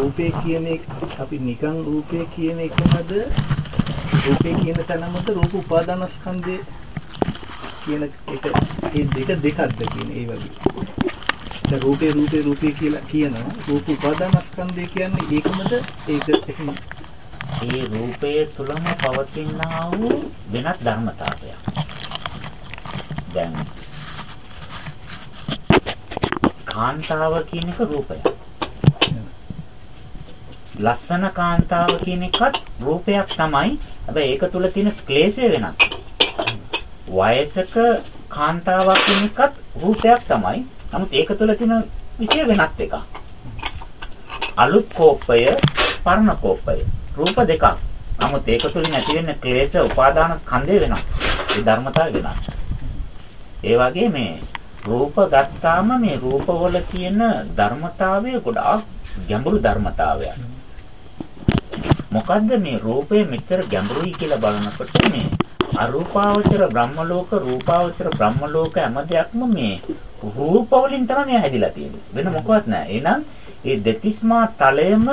රූපේ කියන එක අපි නිකන් රූපේ කියන එකමද රූපේ කියන තැනමද රූප උපාදානස්කන්ධය කියන එක ඒ දෙක දෙකක්ද කියන ඒ වගේ. දැන් රූපේ රූපේ රූපේ කියලා කියනවා රූප උපාදානස්කන්ධය කියන්නේ ඒකමද ඒක එහෙම ඒ රූපයේ තුලම පවතිනා වූ වෙනත් ධර්මතාවයක්. දැන් කාන්තාව කියන එක රූපයක්. ලස්සන කාන්තාව කියන එකත් රූපයක් තමයි. හැබැයි ඒක තුල තියෙන ක්ලේශය වෙනස්. වයසක කාන්තාවක් කියන එකත් රූපයක් තමයි. නමුත් ඒක තුල තියෙන විශේෂ වෙනත් එකක්. අලුත් කෝපය, පරණ කෝපය. රූප දෙකක්. නමුත් ඒක තුලින් ඇති වෙන ක්ලේශ උපාදාන ස්කන්ධය වෙනස්. ඒ ධර්මතාවය වෙනස්. ඒ වගේ මේ රූප ගත්තාම මේ රූපවල තියෙන ධර්මතාවය ගොඩාක් ගැඹුරු ධර්මතාවයක්. මොකද්ද මේ රූපය මෙච්චර ගැඹුරුයි කියලා බලනකොට මේ අරූපාවචර බ්‍රහ්ම ලෝක රූපාවචර බ්‍රහ්ම ලෝක හැම දෙයක්ම මේ රූප වලින් තමයි හැදිලා තියෙන්නේ. වෙන මොකවත් නැහැ. එහෙනම් ඒ දෙතිස්මා තලයේම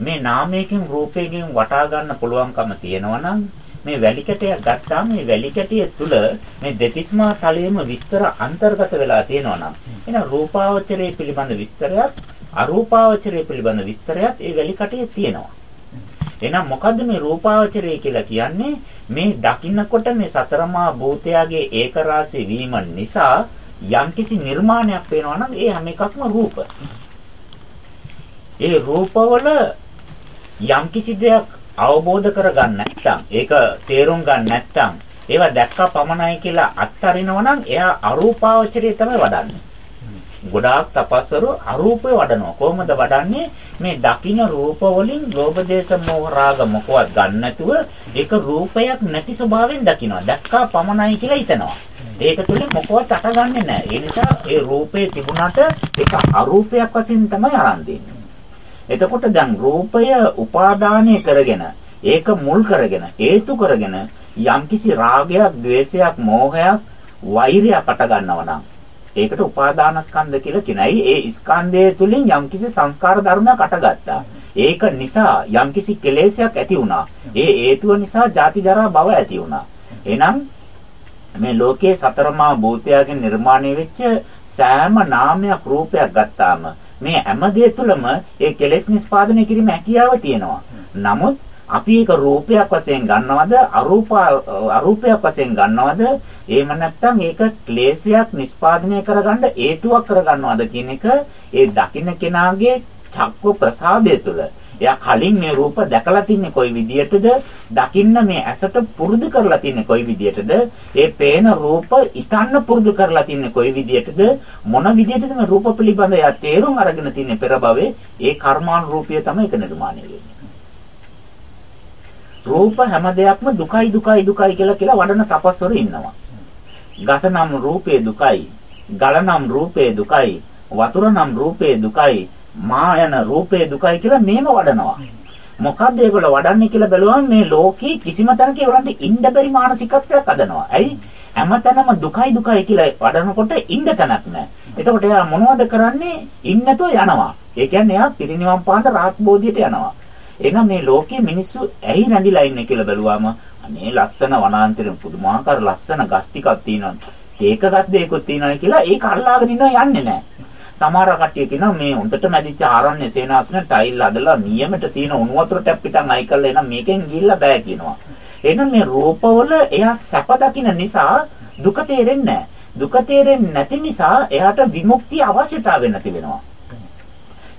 මේ නාමයකින් රූපයකින් වටා ගන්න පුළුවන්කම තියෙනවා නම් මේ වැලි කැටයක් ගත්තාම මේ වැලි කැටිය තුල මේ දෙතිස්මා තලයේම විස්තර අන්තර්ගත වෙලා තියෙනවා නම් එහෙනම් රූපාවචරයේ පිළිබඳ විස්තරයක් අරූපාවචරයේ පිළිබඳ විස්තරයක් ඒ වැලි කැටියේ තියෙනවා. එහෙනම් මොකද්ද මේ රූපාවචරය කියලා කියන්නේ? මේ දකින්නකොට මේ සතරමා භූතයාගේ ඒකරාශී වීම නිසා යම්කිසි නිර්මාණයක් වෙනවා නම් ඒ හැම එකක්ම රූප. ඒ රූපවල යම්කිසි දෙයක් අවබෝධ කරගන්න නැත්නම් ඒක තේරුම් ගන්න නැත්නම් ඒවා දැක්කා පමණයි කියලා අත්හරිනවා නම් එයා අරූපාවචරය තමයි වඩන්නේ. ගොඩාක් තපස්වරු අරූපේ වඩනවා. කොහොමද වඩන්නේ? මේ දකින්න රූප වලින් ලෝභ දේශ මොහ රාග මොකවත් ගන්න නැතුව ඒක රූපයක් නැති ස්වභාවයෙන් දකිනවා. දැක්කා පමණයි කියලා හිතනවා. ඒක තුලින් මොකවත් අටගන්නේ නැහැ. ඒ නිසා ඒ රූපේ තිබුණාට ඒක අරූපයක් වශයෙන් තමයි අරන් දෙන්නේ. එතකොට දැන් රූපය උපාදානය කරගෙන ඒක මුල් කරගෙන හේතු කරගෙන යම්කිසි රාගයක්, ద్వේෂයක්, මෝහයක්, වෛරයක් අට ගන්නවා නම් ඒකට උපාදානස්කන්ධ කියලා කියනයි. ඒ ස්කන්ධය තුලින් යම්කිසි සංස්කාර ධර්මයක් අටගත්තා. ඒක නිසා යම්කිසි කෙලෙසයක් ඇති වුණා. ඒ හේතුව නිසා ජාති ජරා භව ඇති වුණා. එහෙනම් මේ ලෝකයේ සතරමා භූතයන්ගෙන් නිර්මාණය වෙච්ච සෑම නාමයක් රූපයක් ගත්තාම මේ හැම දෙය තුළම ඒ කෙලෙස් නිස්පාදනය කිරීම හැකියාව තියෙනවා. නමුත් අපි ඒක රූපයක් වශයෙන් ගන්නවද අරූප අරූපයක් වශයෙන් ගන්නවද එහෙම නැත්නම් ඒක ක්ලේශයක් නිස්පාදනය කරගන්න හේතුවක් කරගන්නවද කියන එක ඒ දකින්න කෙනාගේ චක්ක ප්‍රසාදය තුළ. එයා කලින් මේ රූප දැකලා තින්නේ කොයි විදියටද? දකින්න මේ ඇසට පුරුදු කරලා තින්නේ කොයි විදියටද? ඒ පේන රූප ඉතන්න පුරුදු කරලා තින්නේ කොයි විදියටද? මොන විදියටද මේ රූප පිළිබඳ එයා තේරුම් අරගෙන තින්නේ පෙර භවයේ? ඒ කර්මානුරූපිය තමයි ඒක නිර්මාණය වෙන්නේ. රූප හැම දෙයක්ම දුකයි දුකයි දුකයි කියලා කියලා වඩන තපස්වරු ඉන්නවා. ගස නම් රූපේ දුකයි, ගල නම් රූපේ දුකයි, වතුර නම් රූපේ දුකයි, මා යන රූපේ දුකයි කියලා මේම වඩනවා. මොකද්ද ඒගොල්ලෝ වඩන්නේ කියලා බැලුවම මේ ලෝකේ කිසිම තැනක ඒගොල්ලන්ට ඉන්න බැරි මානසිකත්වයක් හදනවා. ඇයි? හැමතැනම දුකයි දුකයි කියලා වඩනකොට ඉන්න තැනක් නැහැ. එතකොට එයා මොනවද කරන්නේ? ඉන්නතෝ යනවා. ඒ කියන්නේ එයා පිරිනිවන් පාන්න රාත් බෝධියට යනවා. එහෙනම් මේ ලෝකයේ මිනිස්සු ඇයි රැඳිලා ඉන්නේ කියලා බැලුවාම අනේ ලස්සන වනාන්තරෙ පුදුමාකාර ලස්සන ගස් ටිකක් තියෙනවා. ඒක ගස් දෙකකුත් තියෙනවා කියලා ඒක අල්ලාගෙන ඉන්නවා යන්නේ නැහැ. සමහර කට්ටිය කියනවා මේ හොඳට මැදිච්ච ආරණ්‍ය සේනාසන ටයිල් අදලා නියමෙට තියෙන උණු වතුර ටැප් පිටන් අයි කරලා එනම් මේකෙන් ගිහිල්ලා බෑ කියනවා. එහෙනම් මේ රූපවල එයා සැප දකින්න නිසා දුක තේරෙන්නේ දුක තේරෙන්නේ නැති නිසා එයාට විමුක්තිය අවශ්‍යතාවය නැති වෙනවා.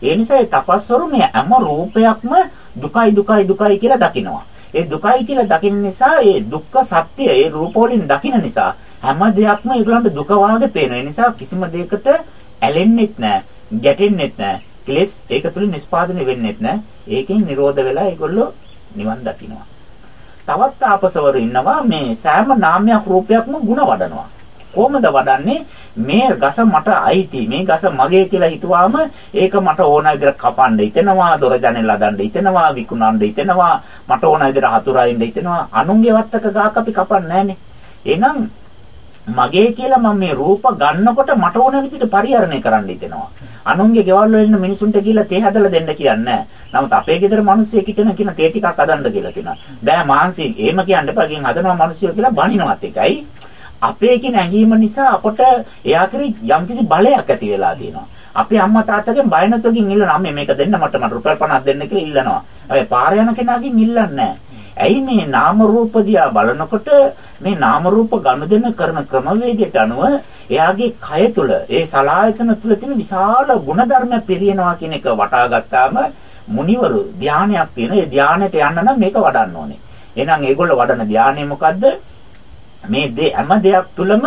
ඒ නිසා ඒ තපස්වරු මේ හැම රූපයක්ම දුකයි දුකයි දුකයි කියලා දකිනවා. ඒ දුකයි කියලා දකින්න නිසා ඒ දුක්ඛ සත්‍ය ඒ රූප වලින් දකින්න නිසා හැම දෙයක්ම ඒගොල්ලන්ට දුක වාගේ පේන. ඒ නිසා කිසිම දෙයකට ඇලෙන්නෙත් නැහැ, ගැටෙන්නෙත් නැහැ. කෙලස් ඒක තුලින් නිස්පාදනය වෙන්නෙත් නැහැ. ඒකෙන් නිරෝධ වෙලා ඒගොල්ලෝ නිවන් දකිනවා. තවත් ආපසවරු ඉන්නවා මේ සෑම නාමයක් රූපයක්ම ಗುಣ වඩනවා. කොහොමද වඩන්නේ? මේ ගස මට අයිති මේ ගස මගේ කියලා හිතුවාම ඒක මට ඕන විදිහට කපන්න හිතෙනවා දොර ජනෙල් හදන්න හිතෙනවා විකුණන්න හිතෙනවා මට ඕන විදිහට හතුරයින්න හිතෙනවා අනුන්ගේ වත්තක ගාක් අපි කපන්නේ නැහනේ එහෙනම් මගේ කියලා මම මේ රූප ගන්නකොට මට ඕන විදිහට පරිහරණය කරන්න හිතෙනවා අනුන්ගේ ගෙවල් වල ඉන්න මිනිසුන්ට කියලා තේ හදලා දෙන්න කියන්නේ නමුත් අපේ ගෙදර මිනිස්සු කිචන කියන තේ ටිකක් හදන්න කියලා කියනවා. බෑ මාංශي එහෙම කියන්න එපා. ගෙන් හදනවා මිනිස්සු කියලා බනිනවත් එකයි. අපේ කියන ඇඟීම නිසා අපට එයා කෙරේ යම්කිසි බලයක් ඇති වෙලා තියෙනවා. අපේ අම්මා තාත්තගෙන් බය නැතුවකින් ඉල්ලනවා අම්මේ මේක දෙන්න මට මට රුපියල් 50ක් දෙන්න කියලා ඉල්ලනවා. හැබැයි පාර යන කෙනාගෙන් ඉල්ලන්නේ නැහැ. ඇයි මේ නාම රූප දිහා බලනකොට මේ නාම රූප ගනුදෙනු කරන ක්‍රමවේදයට අනුව එයාගේ කය තුල ඒ සලායතන තුල තියෙන විශාල ಗುಣධර්ම පිරියනවා කියන එක වටා ගත්තාම මුනිවරු ධානයක් තියෙන ඒ ධානයට යන්න නම් මේක වඩන්න ඕනේ. එහෙනම් ඒගොල්ලෝ වඩන ධානය මොකද්ද? මේ දේ හැම දෙයක් තුලම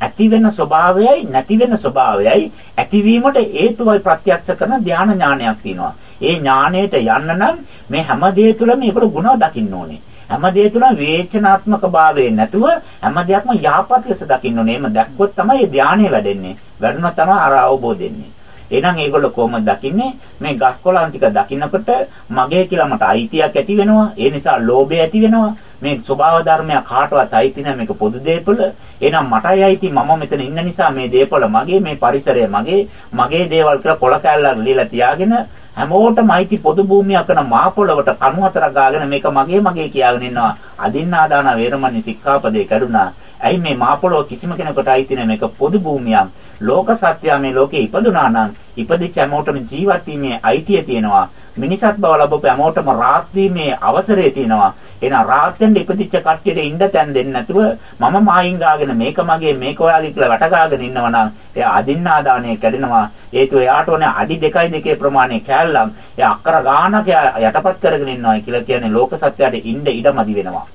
ඇති වෙන ස්වභාවයයි නැති වෙන ස්වභාවයයි ඇතිවීමට හේතුවයි ප්‍රත්‍යක්ෂ කරන ධාන ඥානයක් තියෙනවා. ඒ ඥාණයට යන්න නම් මේ හැම දෙය තුළම මේකට ගුණ දකින්න ඕනේ. හැම දෙය තුළම වේචනාත්මක භාවය නැතුව හැම දෙයක්ම යහපත් ලෙස දකින්න ඕනේ. එහෙම දැක්කොත් තමයි ධානය වැඩෙන්නේ. වැඩුණා තමයි අර අවබෝධ වෙන්නේ. එහෙනම් ඒගොල්ලෝ කොහොමද දකින්නේ? මේ ගස් කොළන් ටික දකින්නකොට මගේ කියලා මට අයිතියක් ඇති වෙනවා. ඒ නිසා ලෝභය ඇති වෙනවා. මේ ස්වභාව ධර්මය කාටවත් අයිති නැහැ මේක පොදු දේපල. එහෙනම් මටයි අයිති මම මෙතන ඉන්න නිසා මේ දේපල මගේ මේ පරිසරය මගේ මගේ දේවල් කියලා කොළ කැල්ලක් ලියලා තියාගෙන හැමෝටම අයිති පොදු භූමියක් කරන මා පොළවට කණු හතරක් ගාගෙන මේක මගේ මගේ කියාගෙන ඉන්නවා. අදින්නාදාන වේරමණී සික්ඛාපදේ කැඩුනා. ඇයි මේ මා පොළොව කිසිම කෙනෙකුට අයිති නැහැ මේක පොදු භූමියක්. ලෝක සත්‍යය මේ ලෝකේ ඉපදුනා නම් ඉපදිච්ච හැමෝටම ජීවත් වීමේ අයිතිය තියෙනවා. මිනිසත් බව ලැබපු හැමෝටම රාත් වීමේ අවසරය තියෙනවා. එහෙනම් රාත් වෙන්න ඉපදිච්ච කට්ටියට ඉන්න තැන් දෙන්නේ නැතුව මම මායින් ගාගෙන මේක මගේ මේක ඔයාගේ කියලා වැටගාගෙන ඉන්නවා නම් එයා අදින්නාදානය කැඩෙනවා. හේතුව එයාට ඕනේ අඩි 2යි දෙකේ ප්‍රමාණය කෑල්ලම්. එයා අක්කර ගානක යටපත් කරගෙන ඉන්නවා කියලා කියන්නේ ලෝක සත්‍යයට ඉන්න ඉඩමදි වෙනවා.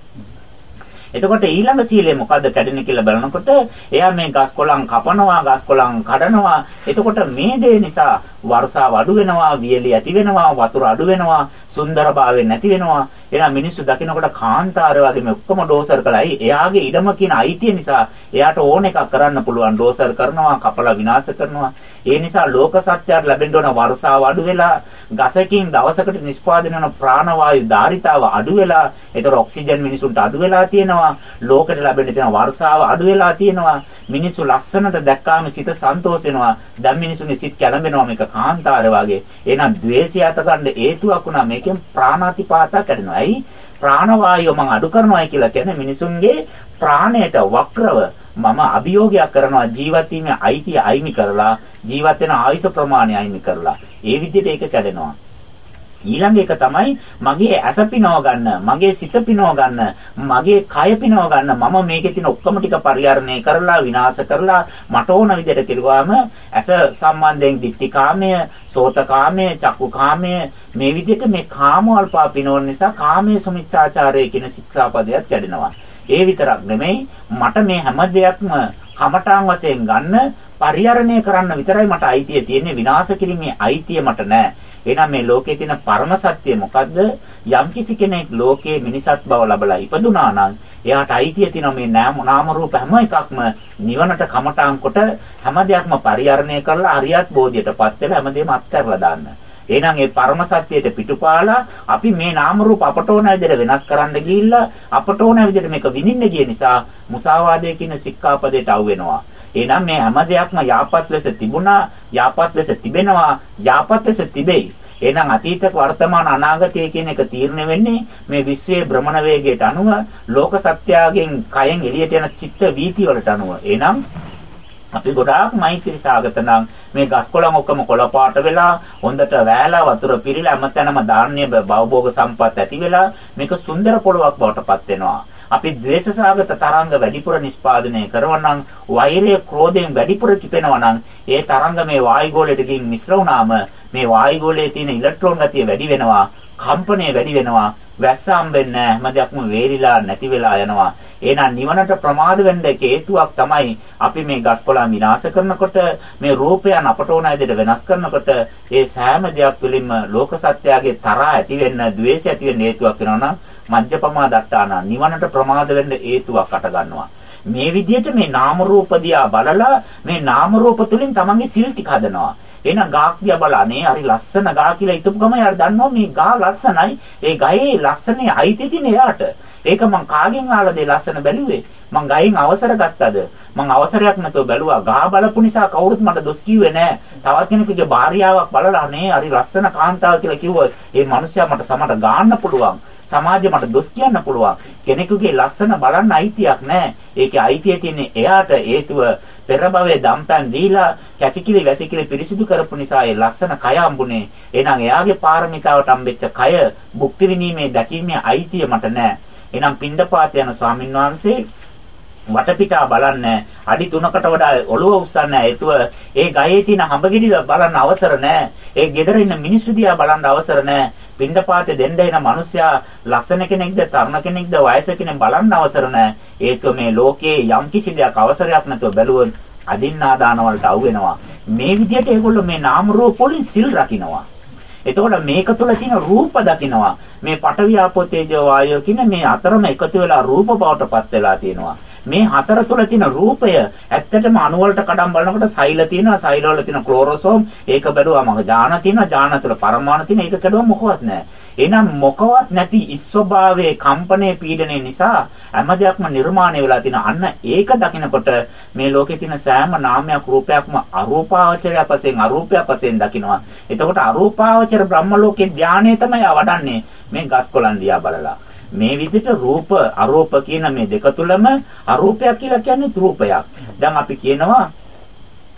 එතකොට ඊළඟ සීලය මොකද්ද කැඩෙන්නේ කියලා බලනකොට එයා මේ ගස් කොළන් කපනවා, ගස් කොළන් කඩනවා. එතකොට මේ දේ නිසා වර්ෂාව අඩු වෙනවා, වියලි ඇති වෙනවා, වතුර අඩු වෙනවා, සුන්දරභාවය නැති වෙනවා. එහෙනම් මිනිස්සු දකිනකොට කාන්තාර වගේ මේ ඔක්කොම ඩෝසර් කළයි. එයාගේ ඉඩම කියන අයිතිය නිසා එයාට ඕන එකක් කරන්න පුළුවන්. ඩෝසර් කරනවා, කපලා විනාශ කරනවා. ඒ නිසා ලෝක සත්‍යයට ලැබෙන්න ඕන වර්ෂාව අඩු වෙලා ගසකින් දවසකට නිෂ්පාදනය වන ප්‍රාණවායු ධාරිතාව අඩු වෙලා ඒතර ඔක්සිජන් මිනිසුන්ට අඩු වෙලා තියෙනවා ලෝකෙට ලැබෙන්න තියෙන වර්ෂාව අඩු වෙලා තියෙනවා මිනිස්සු ලස්සනට දැක්කාම සිත සන්තෝෂ වෙනවා දැන් මිනිසුන්ගේ සිත් කැළඹෙනවා මේක කාන්තාර වගේ එහෙනම් ද්වේෂය අත ගන්න හේතුවක් වුණා මේකෙන් ප්‍රාණාතිපාතක් කැඩෙනවා ඇයි ප්‍රාණවායුව මම අඩු කරනවායි කියලා කියන්නේ මිනිසුන්ගේ ප්‍රාණයට වක්‍රව මම අභියෝගයක් කරනවා ජීවත් වීමේ අයිතිය අයිමි කරලා ජීවත් වෙන ආයුෂ ප්‍රමාණය අයිමි කරලා. ඒ විදිහට ඒක කැඩෙනවා. ඊළඟ එක තමයි මගේ ඇස පිනව ගන්න, මගේ සිත පිනව ගන්න, මගේ කය පිනව ගන්න. මම මේකේ තියෙන ඔක්කොම ටික පරිහරණය කරලා විනාශ කරලා මට ඕන විදිහට කෙරුවාම ඇස සම්බන්ධයෙන් ditthිකාමය, සෝතකාමය, චක්කුකාමය මේ විදිහට මේ කාමවල්පා පිනවන නිසා කාමයේ සුමිච්ඡාචාරය කියන ශික්ෂාපදයක් කැඩෙනවා. ඒ විතරක් නෙමෙයි මට මේ හැම දෙයක්ම කමඨාන් වශයෙන් ගන්න පරිහරණය කරන්න විතරයි මට අයිතිය තියෙන්නේ විනාශ කිරීමේ අයිතිය මට නැහැ. එහෙනම් මේ ලෝකයේ තියෙන පරම සත්‍ය මොකද්ද? යම්කිසි කෙනෙක් ලෝකයේ මිනිසත් බව ලබලා ඉපදුනා නම් එයාට අයිතිය තියෙන මේ නාම රූප හැම එකක්ම නිවනට කමඨාන් කොට හැම දෙයක්ම පරිහරණය කරලා අරියත් බෝධියටපත් වෙලා හැමදේම අත්හැරලා දාන්න. එහෙනම් ඒ පරම සත්‍යයට පිටුපාලා අපි මේ නාම රූප අපට ඕන විදිහට වෙනස් කරන්න ගිහිල්ලා අපට ඕන විදිහට මේක විඳින්න ගිය නිසා මුසාවාදයේ කියන සික්ඛාපදයට අවු වෙනවා. එහෙනම් මේ හැම දෙයක්ම යාපත් ලෙස තිබුණා, යාපත් ලෙස තිබෙනවා, යාපත් ලෙස තිබෙයි. එහෙනම් අතීත වර්තමාන අනාගතය කියන එක තීරණය වෙන්නේ මේ විශ්වයේ භ්‍රමණ වේගයට අනුව ලෝක සත්‍යයෙන් කයෙන් එළියට යන චිත්ත වීති වලට අනුව. එහෙනම් අපි ගොඩාක් මෛත්‍රී සාගත නම් මේ ගස් කොළන් ඔක්කොම කොළ පාට වෙලා හොඳට වැෑලා වතුර පිරීලා හැමතැනම ධාන්‍ය භවභෝග සම්පත් ඇති වෙලා මේක සුන්දර පොළොවක් බවට පත් වෙනවා. අපි ද්වේෂ සාගත තරංග වැඩිපුර නිෂ්පාදනය කරවනම් වෛරය ක්‍රෝධයෙන් වැඩිපුර කිපෙනවා නම් ඒ තරංග මේ වායුගෝලයට ගින් මිශ්‍ර වුණාම මේ වායුගෝලයේ තියෙන ඉලෙක්ට්‍රෝන ගතිය වැඩි වෙනවා කම්පණය වැඩි වෙනවා වැස්ස හම්බෙන්නේ නැහැ හැම දෙයක්ම වේලිලා නැති වෙලා යනවා. එහෙනම් නිවනට ප්‍රමාද වෙන්න හේතුවක් තමයි අපි මේ ගස්කොළන් විනාශ කරනකොට මේ රූපයන් අපට ඕන විදිහට වෙනස් කරනකොට ඒ සෑම දෙයක් පිළින්ම ලෝක සත්‍යයේ තරහා ඇති වෙන්න, द्वේෂය ඇති වෙන්න හේතුවක් වෙනවා නම් මජ්ජපමා දට්ටාන නිවනට ප්‍රමාද වෙන්න හේතුවක් අට ගන්නවා. මේ විදිහට මේ නාම රූප දිහා බලලා මේ නාම රූප තුලින් තමන්ගේ සිල් ටික හදනවා. එහෙනම් ගාක් දිහා බලන්නේ හරි ලස්සන ගා කියලා හිතපු ගම යාර දන්නවා මේ ගා ලස්සනයි. ඒ ගහේ ලස්සනේ අයිති තියෙන එයාට. ඒක මං කාගෙන් ආලද ලස්සන බැලුවේ? මං ගයින් අවසර ගත්තද? මං අවසරයක් නැතුව බැලුවා. ගහ බලපු නිසා කවුරුත් මට දොස් කිව්වේ නෑ. තවත් කෙනෙකුගේ භාර්යාවක් බලලා නේ හරි ලස්සන කාන්තාව කියලා කිව්වා. ඒ මිනිස්සයා මට සමට ගාන්න පුළුවන්. සමාජය මට දොස් කියන්න පුළුවන්. කෙනෙකුගේ ලස්සන බලන්න අයිතියක් නැහැ. ඒකේ අයිතිය තියෙන්නේ එයාට හේතුව පෙර භවයේ දම්පැන් දීලා කැසිකිලි වැසිකිලි පිරිසිදු කරපු නිසා ඒ ලස්සන කය හම්බුනේ. එහෙනම් එයාගේ පාරමිතාවට හම්බෙච්ච කය භුක්ති විඳීමේ දැකීමේ අයිතිය මට නැහැ. එහෙනම් පින්ඩපාත යන ස්වාමින් වහන්සේ වටපිටා බලන්න අඩි 3කට වඩා ඔළුව උස්සන්න හේතුව ඒ ගහේ තියෙන හඹ බලන්න අවසර නැහැ. ඒ ගෙදර ඉන්න මිනිස්සු දිහා බලන්න අවසර නැහැ. පින්ඩපාතේ දෙන්න එන මිනිස්සයා ලස්සන කෙනෙක්ද තරුණ කෙනෙක්ද වයස කෙනෙක් බලන්න අවසර නැහැ. ඒක මේ ලෝකයේ යම් කිසි දෙයක් අවසරයක් නැතුව බැලුවොත් අදින්නාදාන වලට අවු වෙනවා. මේ විදිහට ඒගොල්ලෝ මේ නාම රූප වලින් සිල් රකින්නවා. එතකොට මේක තුළ තියෙන රූප දකින්නවා. මේ පඨවි ආපෝ තේජෝ වායෝ කියන මේ අතරම එකතු වෙලා රූප බවට පත් වෙලා තියෙනවා. මේ හතර තුල තියෙන රූපය ඇත්තටම අණු වලට කඩම් බලනකොට සෛල තියෙනවා සෛල වල තියෙන ක්ලෝරෝසෝම් ඒක බැලුවාම ඥාන තියෙනවා ඥාන තුල පරමාණු තියෙන ඒක කඩුව මොකවත් නැහැ එහෙනම් මොකවත් නැති ඉස්වභාවයේ කම්පනයේ පීඩනය නිසා හැම දෙයක්ම නිර්මාණය වෙලා තියෙන අන්න ඒක දකිනකොට මේ ලෝකේ තියෙන සෑම නාමයක් රූපයක්ම අරූපාවචරයක් වශයෙන් අරූපයක් වශයෙන් දකිනවා. එතකොට අරූපාවචර බ්‍රහ්ම ලෝකේ ධානය තමයි වඩන්නේ මේ ගස් කොළන් දිහා බලලා. මේ විදිහට රූප අරූප කියන මේ දෙක තුලම අරූපයක් කියලා කියන්නේ රූපයක්. දැන් අපි කියනවා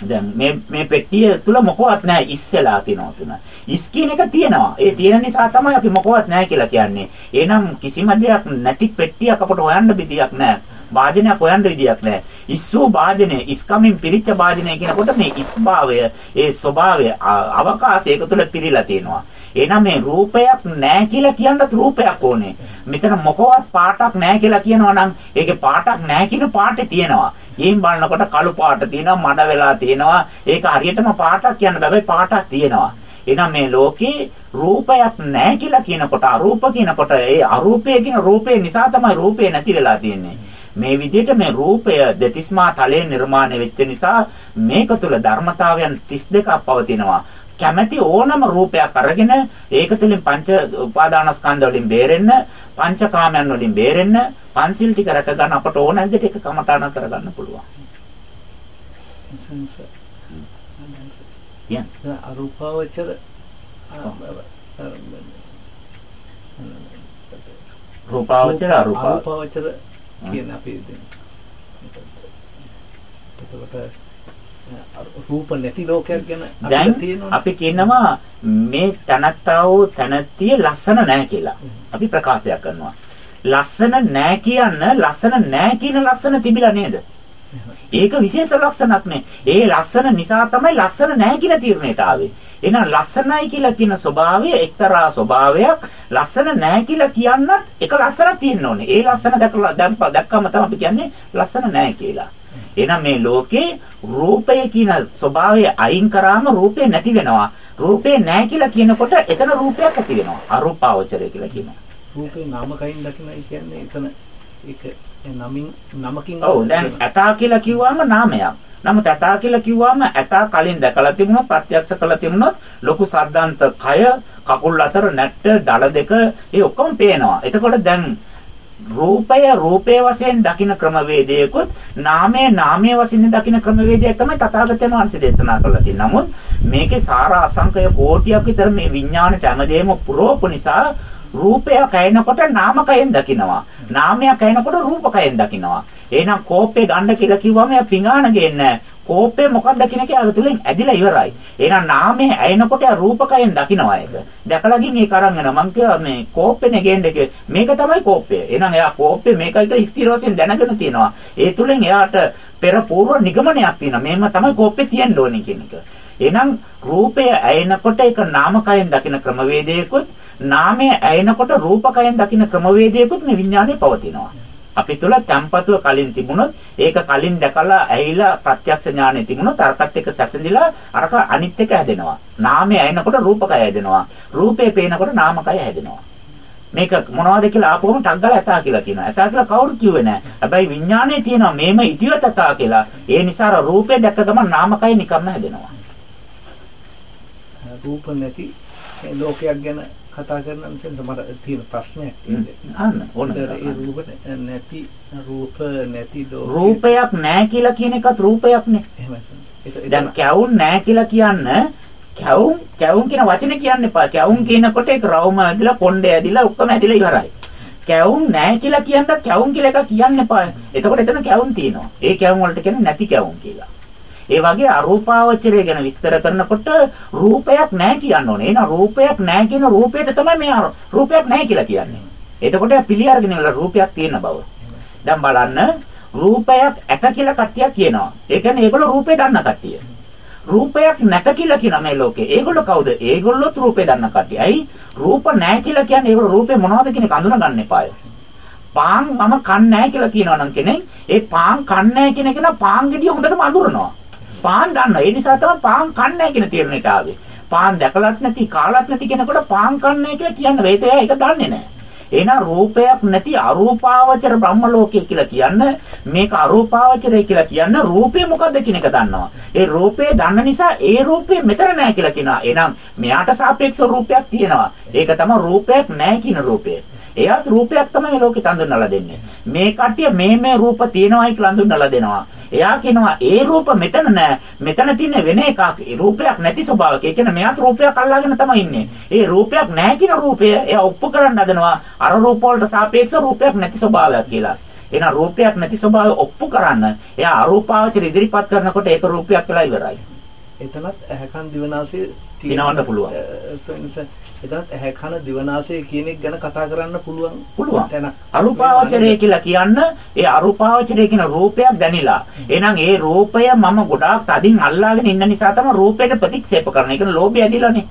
දැන් මේ මේ පෙට්ටිය තුල මොකවත් නැහැ ඉස්සලා තියෙනවා තුන. ඉස් කියන එක තියෙනවා. ඒ තියෙන නිසා තමයි අපි මොකවත් නැහැ කියලා කියන්නේ. එහෙනම් කිසිම දෙයක් නැති පෙට්ටියක් අපට හොයන්න විදියක් නැහැ. වාදනයක් හොයන්න විදියක් නැහැ. ඉස්සෝ වාදනය, ඉස්කමින් පිරිච්ච වාදනය කියනකොට මේ ඉස්භාවය, ඒ ස්වභාවය, අවකාශය ඒක තුල පිරීලා තියෙනවා. එහෙනම් මේ රූපයක් නැහැ කියලා කියන්නත් රූපයක් ඕනේ. මෙතන මොකවත් පාටක් නැහැ කියලා කියනවා නම් ඒකේ පාටක් නැහැ කියන පාටේ තියෙනවා. ඊයින් බලනකොට කළු පාට තියෙනවා, මඩ වෙලා තියෙනවා. ඒක හරියටම පාටක් කියන්න බෑ පාටක් තියෙනවා. එහෙනම් මේ ලෝකේ රූපයක් නැහැ කියලා කියනකොට අරූප කියනකොට ඒ අරූපය කියන රූපේ නිසා තමයි රූපේ නැති වෙලා තියෙන්නේ. මේ විදිහට මේ රූපය දෙතිස්මා තලයේ නිර්මාණය වෙච්ච නිසා මේක තුල ධර්මතාවයන් 32ක් පවතිනවා. කැමැති ඕනම රූපයක් අරගෙන ඒක තුළින් පංච උපාදානස්කන්ධ වලින් බේරෙන්න පංචකාමයන් වලින් බේරෙන්න පංචිල් ටික රැක ගන්න අපට ඕන විදිහට ඒක කමඨාන කරගන්න පුළුවන්. යන් අරූපාවචර රූපාවචර අරූපාවචර කියන අපි එතකොට රූප නැති ලෝකයක් ගැන දැන් අපි කියනවා මේ තනත්තා වූ තනත්තිය ලස්සන නැහැ කියලා. අපි ප්‍රකාශයක් කරනවා. ලස්සන නැහැ කියන්න ලස්සන නැහැ කියන ලස්සන තිබිලා නේද? ඒක විශේෂ ලක්ෂණක් නේ. ඒ ලස්සන නිසා තමයි ලස්සන නැහැ කියන තීරණයට ආවේ. එහෙනම් ලස්සනයි කියලා කියන ස්වභාවය එක්තරා ස්වභාවයක් ලස්සන නැහැ කියලා කියන්නත් එක ලස්සනක් තියෙන්න ඕනේ. ඒ ලස්සන දැකලා දැක්කම තමයි අපි කියන්නේ ලස්සන නැහැ කියලා. එහෙනම් මේ ලෝකේ රූපය කියන ස්වභාවය අයින් කරාම රූපේ නැති වෙනවා. රූපේ නැහැ කියලා කියනකොට එතන රූපයක් ඇති වෙනවා. අරූපාවචරය කියලා කියනවා. රූපේ නාමකයින් දකින්නයි කියන්නේ එතන ඒක නමින් නමකින් ඔව් දැන් ඇතා කියලා කිව්වම නාමයක්. නමුත් ඇතා කියලා කිව්වම ඇතා කලින් දැකලා තිබුණොත් ප්‍රත්‍යක්ෂ කළා තිබුණොත් ලොකු සද්දාන්ත කය කකුල් අතර නැට්ට දල දෙක ඒ ඔක්කොම පේනවා. එතකොට දැන් රූපය රූපයේ වශයෙන් දකින ක්‍රමවේදයකුත් නාමය නාමයේ වශයෙන් දකින ක්‍රමවේදයක් තමයි තථාගතයන් වහන්සේ දේශනා කරලා තියෙන්නේ. නමුත් මේකේ සාර අසංකය කෝටියක් විතර මේ විඥාණයට හැමදේම පුරෝපු නිසා රූපය කයනකොට නාමකයෙන් දකිනවා. නාමය කයනකොට රූපකයෙන් දකිනවා. එහෙනම් කෝපේ ගන්න කියලා කිව්වම එයා පිඟාන ගේන්නේ කෝපය මොකක්ද කියන එක අර තුලින් ඇදිලා ඉවරයි. එහෙනම් නාමයේ ඇයෙනකොට රූපකයෙන් දකින්නවා ඒක. දැකලා ගින් ඒක අරන් යනවා. මං කියවා මේ කෝපෙනේ ගේන්නේ මේක තමයි කෝපය. එහෙනම් එයා කෝපය මේකයි කියලා ස්ථිර වශයෙන් දැනගෙන තියෙනවා. ඒ තුලින් එයාට පෙර පූර්ව නිගමනයක් තියෙනවා. මේම තමයි කෝපේ තියෙන්න ඕනේ කියන එක. එහෙනම් රූපය ඇයෙනකොට ඒක නාමකයෙන් දකින ක්‍රමවේදයකුත් නාමය ඇයෙනකොට රූපකයෙන් දකින ක්‍රමවේදයකුත් මේ විඥානේ පවතිනවා. අපි තුල තැම්පතුව කලින් තිබුණොත් ඒක කලින් දැකලා ඇහිලා ප්‍රත්‍යක්ෂ ඥානෙ තිබුණොත් අරකට එක සැසඳිලා අරක අනිත් එක හැදෙනවා. නාමය ඇයෙනකොට රූපකය හැදෙනවා. රූපේ පේනකොට නාමකය හැදෙනවා. මේක මොනවද කියලා ආපුවම ටක් ගාලා ඇතා කියලා කියනවා. ඇතා කියලා කවුරුත් කිව්වේ නැහැ. හැබැයි විඥානයේ තියෙනවා මේම ඉතිවතතා කියලා. ඒ නිසා රූපේ දැක්ක ගමන් නාමකය නිකම්ම හැදෙනවා. රූප නැති ලෝකයක් ගැන කතා කරන නිසා මට තියෙන ප්‍රශ්නයක් අන්න ඕන ඒ රූප නැති රූප නැති රූපයක් නැහැ කියලා කියන එකත් රූපයක් නේ. දැන් කැවුම් නැහැ කියලා කියන්න කැවුම් කැවුම් කියන වචනේ කියන්න එපා. කැවුම් කියනකොට ඒක රවුම ඇදිලා කොණ්ඩේ ඇදිලා ඔක්කොම ඇදිලා ඉවරයි. කැවුම් නැහැ කියලා කියන්න කැවුම් කියලා එකක් කියන්න එපා. එතකොට එතන කැවුම් තියෙනවා. ඒ කැවුම් වලට කියන්නේ නැති කැවුම් කියලා. ඒ වගේ අරූපාවචරය ගැන විස්තර කරනකොට රූපයක් නැහැ කියන්න ඕනේ. එහෙනම් රූපයක් නැහැ කියන රූපයට තමයි මේ රූපයක් නැහැ කියලා කියන්නේ. එතකොට පිළි අරගෙන ඉන්න රූපයක් තියෙන බව. දැන් බලන්න රූපයක් ඇත කියලා කට්ටියක් කියනවා. ඒ කියන්නේ ඒගොල්ලෝ රූපේ දන්න කට්ටිය. රූපයක් නැත කියලා කියන මේ ලෝකේ. ඒගොල්ලෝ කවුද? ඒගොල්ලොත් රූපේ දන්න කට්ටිය. ඇයි? රූප නැහැ කියලා කියන්නේ ඒගොල්ලෝ රූපේ මොනවද කියන එක අඳුනගන්න එපාය. පාන් මම කන්නේ නැහැ කියලා කියනවා නම් කෙනෙක් ඒ පාන් කන්නේ නැහැ කියන කෙනා පාන් ගෙඩිය හොඳටම අඳුරනවා. පාන් ගන්නවා. ඒ නිසා තමයි පාන් කන්නේ නැහැ කියන තීරණයට ආවේ. පාන් දැකලත් නැති කාලත් නැති කෙනෙකුට පාන් කන්නේ කියලා කියන්න වේතය ඒක දන්නේ නැහැ. එහෙනම් රූපයක් නැති අරූපාවචර බ්‍රහ්ම ලෝකය කියලා කියන්න මේක අරූපාවචරය කියලා කියන්න රූපය මොකද්ද කියන එක දන්නවා. ඒ රූපය දන්න නිසා ඒ රූපය මෙතන නැහැ කියලා කියනවා. එහෙනම් මෙයාට සාපේක්ෂව රූපයක් තියෙනවා. ඒක තමයි රූපයක් නැහැ කියන රූපය. එයාත් රූපයක් තමයි මේ ලෝකෙට අඳුන්වලා දෙන්නේ. මේ කට්ටිය මේ මේ රූප තියෙනවායි කියලා අඳුන්වලා දෙනවා. එයා කියනවා ඒ රූප මෙතන නෑ. මෙතන තියෙන වෙන එකක්. ඒ රූපයක් නැති ස්වභාවක. ඒ කියන්නේ මෙයාත් රූපයක් අල්ලාගෙන තමයි ඉන්නේ. ඒ රූපයක් නැහැ කියන රූපය එයා ඔප්පු කරන්න හදනවා. අර රූප වලට සාපේක්ෂව රූපයක් නැති ස්වභාවයක් කියලා. එහෙනම් රූපයක් නැති ස්වභාවය ඔප්පු කරන්න එයා අරූපාවචර ඉදිරිපත් කරනකොට ඒක රූපයක් වෙලා ඉවරයි. එතනත් ඇහැකන් දිවනාසය තියෙනවන්න පුළුවන්. එතනත් ඇහැ කන දිවනාසය කියන එක ගැන කතා කරන්න පුළුවන් පුළුවන් තැන අරූපාවචරය කියලා කියන්න ඒ අරූපාවචරය කියන රූපයක් දැනිලා එහෙනම් ඒ රූපය මම ගොඩාක් තදින් අල්ලාගෙන ඉන්න නිසා තමයි රූපයට ප්‍රතික්ෂේප කරන. ඒක ලෝභය ඇදිලානේ.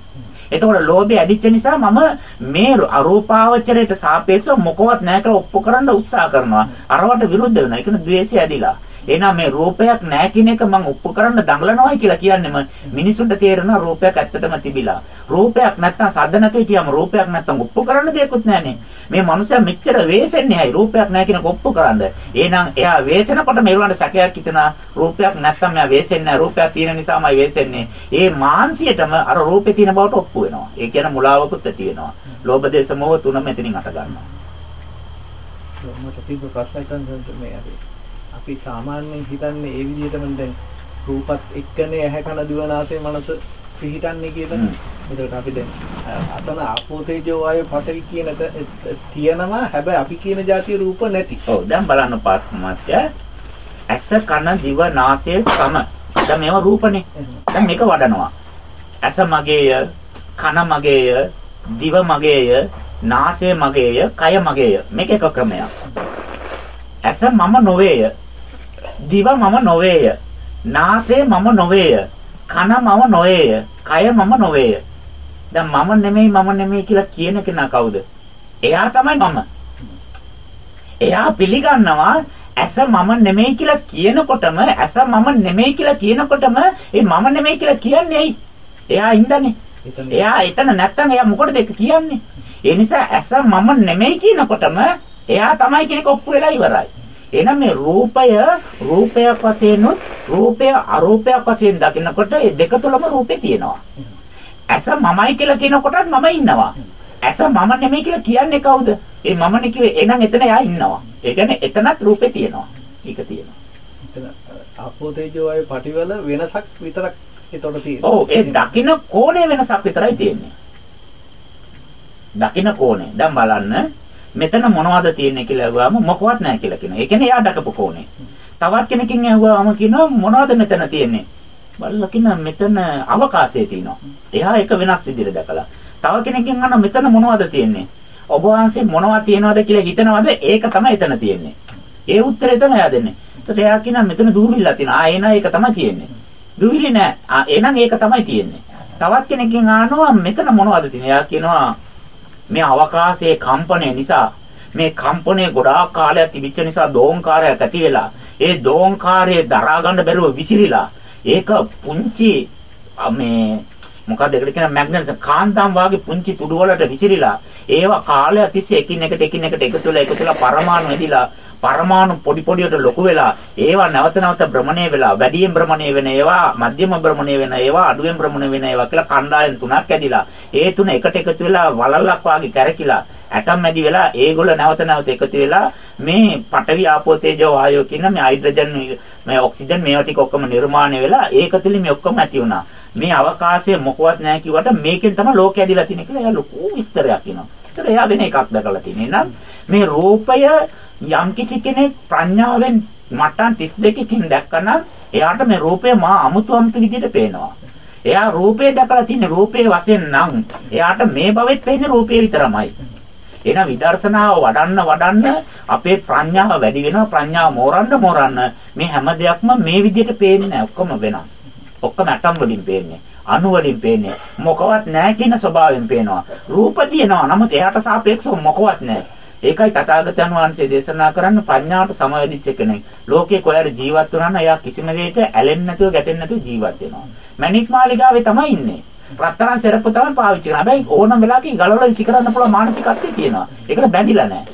එතකොට ලෝභය ඇදිච්ච නිසා මම මේ අරූපාවචරයට සාපේක්ෂව මොකවත් නැහැ කියලා ඔප්පු කරන්න උත්සාහ කරනවා. අරවට විරුද්ධ වෙනවා. ඒක ද්වේෂය ඇදිලා. එහෙනම් මේ රූපයක් නැහැ කියන එක මම ඔප්පු කරන්න දඟලනවායි කියලා කියන්නේම මිනිසුන්ට තේරෙන රූපයක් ඇත්තටම තිබිලා. රූපයක් නැත්තම් සද්ද නැතේ කියම රූපයක් නැත්තම් ඔප්පු කරන්න දෙයක්වත් නැහනේ. මේ මනුස්සයා මෙච්චර වෙසෙන්නේ ඇයි රූපයක් නැහැ කියන ඔප්පු කරන්න. එහෙනම් එයා වෙසෙනකොට මේවට සැකයක් හිතන රූපයක් නැත්තම් මෙයා වෙසෙන්නේ නැහැ. රූපයක් තියෙන නිසාමයි වෙසෙන්නේ. ඒ මාන්සියටම අර රූපේ තියෙන බවට ඔප්පු වෙනවා. ඒ කියන මුලාවකුත් ඇති වෙනවා. ලෝභ දේශ මොහ තුන මෙතනින් අට ගන්නවා. මට තිබ්බ ප්‍රශ්නයක් තමයි මේ අපි අපි සාමාන්‍යයෙන් හිතන්නේ ඒ විදිහටම දැන් රූපත් එක්කනේ ඇහැ කන දිවනාසය මනස පිහිටන්නේ කියලා. එතකොට අපි දැන් අතන ආපෝතේජෝ වායු පඨවි කියන තියෙනවා හැබැයි අපි කියන જાතිය රූප නැති. ඔව් දැන් බලන්න පාස් මාත්‍ය ඇස කන දිව නාසය සම. දැන් මේවා රූපනේ. දැන් මේක වඩනවා. ඇස මගේය, කන මගේය, දිව මගේය, නාසය මගේය, කය මගේය. මේක එක ක්‍රමයක්. ඇස මම නොවේය. දිව මම නොවේය. නාසය මම නොවේය. කන මම නොවේය. කය මම නොවේය. දැන් මම නෙමෙයි මම නෙමෙයි කියලා කියන කෙනා කවුද? එයා තමයි මම. එයා පිළිගන්නවා ඇස මම නෙමෙයි කියලා කියනකොටම ඇස මම නෙමෙයි කියලා කියනකොටම ඒ මම නෙමෙයි කියලා කියන්නේ ඇයි? එයා ඉඳන්නේ. එයා එතන නැත්තම් එයා මොකටද ඒක කියන්නේ? ඒ නිසා ඇස මම නෙමෙයි කියනකොටම එයා තමයි කෙනෙක් ඔප්පු වෙලා ඉවරයි. එහෙනම් මේ රූපය රූපයක් වශයෙන් රූපය අරූපයක් වශයෙන් දකිනකොට මේ දෙක තුලම රූපේ තියෙනවා. ඇස මමයි කියලා කියනකොටත් මම ඉන්නවා. ඇස මම නෙමෙයි කියලා කියන්නේ කවුද? ඒ මමනේ කිව්වේ එහෙනම් එතන එයා ඉන්නවා. ඒ කියන්නේ එතනත් රූපේ තියෙනවා. ඒක තියෙනවා. එතන ආපෝ තේජෝ ආයේ පටිවල වෙනසක් විතරක් එතකොට තියෙනවා. ඔව් ඒ දකින්න කෝණේ වෙනසක් විතරයි තියෙන්නේ. දකින්න කෝණේ. දැන් බලන්න මෙතන මොනවද තියෙන්නේ කියලා අහුවාම මොකවත් නැහැ කියලා කියනවා. ඒ කියන්නේ එයා දකපු කෝණේ. තවත් කෙනකින් අහුවාම කියනවා මොනවද මෙතන තියෙන්නේ? බලලා කියනවා මෙතන අවකාශය තියෙනවා. එයා එක වෙනස් විදිහට දැකලා. තව කෙනකින් අහනවා මෙතන මොනවද තියෙන්නේ? ඔබ වහන්සේ මොනවද තියෙනවද කියලා හිතනවද? ඒක තමයි එතන තියෙන්නේ. ඒ උත්තරේ තමයි එයා දෙන්නේ. ඒත් එයා කියනවා මෙතන දූවිල්ලක් තියෙනවා. ආ එන ඒක තමයි තියෙන්නේ. දූවිලි නෑ. ආ එහෙනම් ඒක තමයි තියෙන්නේ. තවත් කෙනකින් අහනවා මෙතන මොනවද තියෙන්නේ? එයා කියනවා මේ අවකාශයේ කම්පණය නිසා මේ කම්පණය ගොඩාක් කාලයක් තිබිච්ච නිසා දෝංකාරයක් ඇති වෙලා ඒ දෝංකාරයේ දරා ගන්න බැරුව විසිරිලා ඒක පුංචි මේ මොකද ඒකට කියන මැග්නටිසම් කාන්තාම් වාගේ පුංචි තුඩු වලට විසිරිලා ඒවා කාලය තිස්සේ එකිනෙකට එකිනෙකට එකතු වෙලා එකතු වෙලා පරමාණු එදිලා පරමාණු පොඩි පොඩියට ලොකු වෙලා ඒවා නැවත නැවත භ්‍රමණය වෙලා වැඩියෙන් භ්‍රමණය වෙන ඒවා මධ්‍යම භ්‍රමණය වෙන ඒවා අඩුවෙන් භ්‍රමණය වෙන ඒවා කියලා කණ්ඩායම් තුනක් ඇදිලා ඒ තුන එකට එකතු වෙලා වලල්ලක් වාගේ කැරකිලා ඇටම් ඇදි වෙලා ඒගොල්ල නැවත නැවත එකතු වෙලා මේ පඨවි ආපෝ තේජෝ වායෝ කියන මේ හයිඩ්‍රජන් මේ ඔක්සිජන් මේවා ටික ඔක්කොම නිර්මාණය වෙලා ඒක තුලින් මේ ඔක්කොම ඇති වුණා. මේ අවකාශය මොකවත් නැහැ කිව්වට මේකෙන් තමයි ලෝකය ඇදිලා තියෙන්නේ කියලා එයා ලොකු විස්තරයක් කියනවා. ඒතර එයා වෙන එකක් දැකලා තියෙන්නේ. එහෙනම් මේ රූපය යම් කිසි කෙනෙක් ප්‍රඥාවෙන් මට්ටම් 32කින් දැක්කනම් එයාට මේ රූපය මා අමුතු අමුතු විදිහට පේනවා. එයා රූපේ දැකලා තියෙන රූපේ වශයෙන් නම් එයාට මේ භවෙත් පේන්නේ රූපේ විතරමයි. එහෙනම් විදර්ශනාව වඩන්න වඩන්න අපේ ප්‍රඥාව වැඩි වෙනවා ප්‍රඥාව මෝරන්න මෝරන්න. මේ හැම දෙයක්ම මේ විදිහට පේන්නේ නැහැ. ඔක්කොම වෙනස්. ඔක්කොම අටම් වලින් පේන්නේ අණු වලින් පේන්නේ. මොකවත් නැහැ කියන ස්වභාවයෙන් පේනවා. රූප තියෙනවා නමුත් එයාට සාපේක්ෂව මොකවත් නැහැ. ඒකයි තථාගතයන් වහන්සේ දේශනා කරන්න ප්‍රඥාවට සමවැදිච්ච කෙනෙක්. ලෝකේ කොහේ ජීවත් වුණා නම් එයා කිසිම දෙයක ඇලෙන්නේ නැතුව ගැටෙන්නේ නැතුව ජීවත් වෙනවා. මණික් මාලිගාවේ තමයි ඉන්නේ. රත්තරන් සෙරප්පු තමයි පාවිච්චි කරන්නේ. හැබැයි ඕනම වෙලාවක ගලවලා විසි කරන්න පුළුවන් මානසිකත්වය තියෙනවා. ඒකට බැඳිලා නැහැ.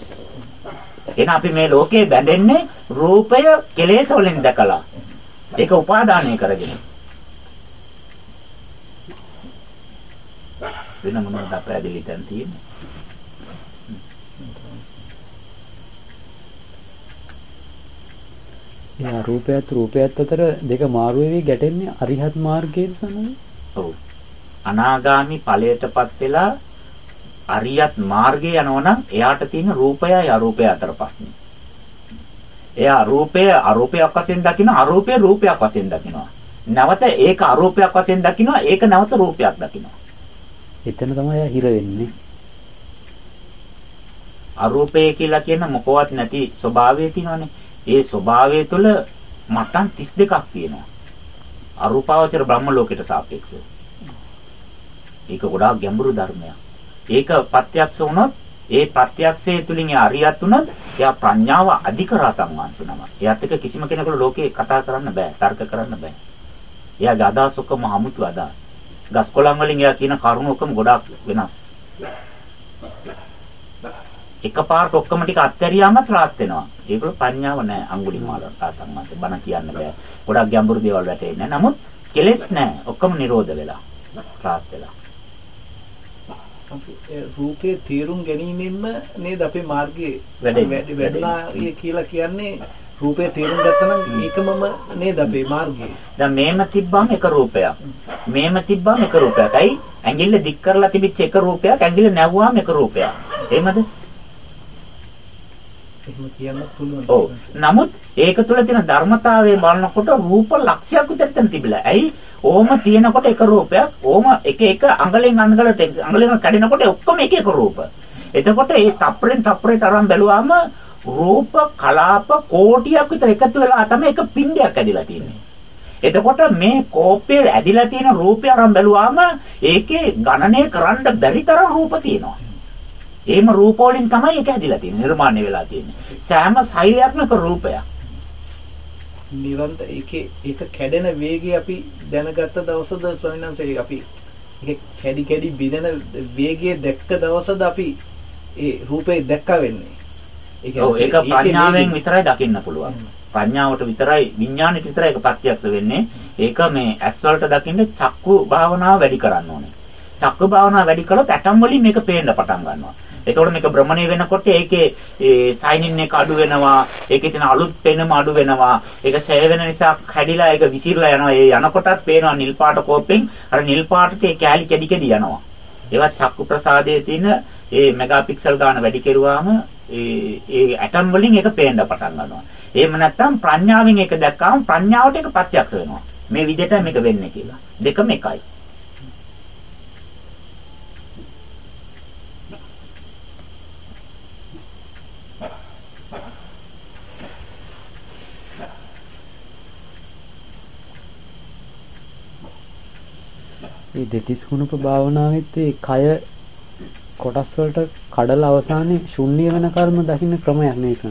එහෙනම් අපි මේ ලෝකේ බැඳෙන්නේ රූපය කෙලෙස් වලින් දැකලා. ඒක උපාදානය කරගෙන. වෙන මොනවද අපැදිලි තැන් තියෙන්නේ? එයා රූපයත් රූපයත් අතර දෙක මාරු වෙවි ගැටෙන්නේ අරිහත් මාර්ගයේ තමයි. ඔව්. අනාගාමි ඵලයටපත් වෙලා අරියත් මාර්ගේ යනවනම් එයාට තියෙන රූපයයි අරූපය අතර ප්‍රශ්නේ. එයා රූපය අරූපයක් වශයෙන් දකින අරූපය රූපයක් වශයෙන් දකිනවා. නැවත ඒක අරූපයක් වශයෙන් දකිනවා ඒක නැවත රූපයක් දකිනවා. එතන තමයි එයා හිර වෙන්නේ. අරූපය කියලා කියන මොකවත් නැති ස්වභාවය තියෙනවානේ. ඒ ස්වභාවය තුළ මට්ටම් 32ක් තියෙනවා. අරූපාවචර බ්‍රහ්ම ලෝකයට සාපේක්ෂව. ඒක ගොඩාක් ගැඹුරු ධර්මයක්. ඒක ප්‍රත්‍යක්ෂ වුණොත් ඒ ප්‍රත්‍යක්ෂයේ තුලින් අරියත් වුණොත් එයා ප්‍රඥාව අධික රහතන් වහන්සේ නම. එයාත් එක්ක කිසිම කෙනෙකුට ලෝකේ කතා කරන්න බෑ, තර්ක කරන්න බෑ. එයාගේ අදහස් ඔක්කොම අමුතු අදහස්. ගස් කොළන් වලින් එයා කියන කරුණු ඔක්කොම ගොඩාක් වෙනස්. එකපාරට ඔක්කොම ටික අත්හැරියාම රාත් වෙනවා. ඒකවල ප්‍රඥාව නැහැ අඟුලිමාල රහතන් වහන්සේ බණ කියන්න බෑ. ගොඩාක් ගැඹුරු දේවල් වැටෙන්නේ නැහැ. නමුත් කෙලෙස් නැහැ. ඔක්කොම නිරෝධ වෙලා. රාත් වෙලා. රූපේ තීරුම් ගැනීමෙන්ම නේද අපේ මාර්ගයේ වැඩෙන්නේ. වැඩලා කියලා කියන්නේ රූපේ තීරුම් ගත්තනම් ඒකමම නේද අපේ මාර්ගය. දැන් මේම තිබ්බම එක රූපයක්. මේම තිබ්බම එක රූපයක්. අයි ඇඟිල්ල දික් කරලා තිබිච්ච එක රූපයක් ඇඟිල්ල නැවුවාම එක රූපයක්. එහෙමද? එහෙම කියන්නත් පුළුවන්. ඔව්. නමුත් ඒක තුළ තියෙන ධර්මතාවය බලනකොට රූප ලක්ෂයක් විතරක් තිබිලා. ඇයි? ඕම තියෙනකොට එක රූපයක්, ඕම එක එක අඟලෙන් අඟලට අඟලෙන් කැඩෙනකොට ඔක්කොම එක එක රූප. එතකොට ඒ තප්පරෙන් තප්පරේ තරම් බැලුවාම රූප කලාප කෝටියක් විතර එකතු වෙලා තමයි එක පින්ඩයක් ඇදිලා තියෙන්නේ. එතකොට මේ කෝපයේ ඇදිලා තියෙන රූපය අරන් බැලුවාම ඒකේ ගණනය කරන්න බැරි තරම් රූප තියෙනවා. එහෙම රූප වලින් තමයි ඒක ඇදිලා තියෙන්නේ නිර්මාණය වෙලා තියෙන්නේ. සෑම සෛලයක්ම රූපයක්. නිරන්තර ඒකේ ඒක කැඩෙන වේගය අපි දැනගත්ත දවසද ස්වාමීන් වහන්සේ අපි ඒක කැඩි කැඩි බිඳෙන වේගය දැක්ක දවසද අපි ඒ රූපේ දැක්ක වෙන්නේ. ඔව් ඒක ප්‍රඥාවෙන් විතරයි දකින්න පුළුවන්. ප්‍රඥාවට විතරයි විඥාණයට විතරයි ඒක ප්‍රත්‍යක්ෂ වෙන්නේ. ඒක මේ ඇස් වලට දකින්න චක්කු භාවනාව වැඩි කරන්න ඕනේ. චක්කු භාවනාව වැඩි කළොත් ඇටම් වලින් මේක පේන්න පටන් ගන්නවා. එතකොට මේක භ්‍රමණය වෙනකොට ඒකේ ඒ සයිනින් එක අඩු වෙනවා. ඒකේ තියෙන අලුත් පෙනුම අඩු වෙනවා. ඒක සැය වෙන නිසා කැඩිලා ඒක විසිරලා යනවා. ඒ යනකොටත් පේනවා නිල් පාට කෝපෙන් අර නිල් පාටට ඒ කෑලි කැඩි කැඩි යනවා. ඒවත් චක්කු ප්‍රසාදයේ තියෙන ඒ මෙගාපික්සල් ගාන වැඩි කෙරුවාම ඒ ඒ ඇටම් වලින් ඒක පේන්න පටන් ගන්නවා. එහෙම නැත්නම් ප්‍රඥාවෙන් ඒක දැක්කාම ප්‍රඥාවට ඒක ප්‍රත්‍යක්ෂ වෙනවා. මේ විදිහට මේක වෙන්නේ කියලා. දෙකම එකයි. මේ දෙතිස් කුණප භාවනාවෙත් ඒ කය කොටස් වලට කඩලා අවසානයේ ශුන්‍ය වෙන කර්ම දකින්න ක්‍රමයක් මේක.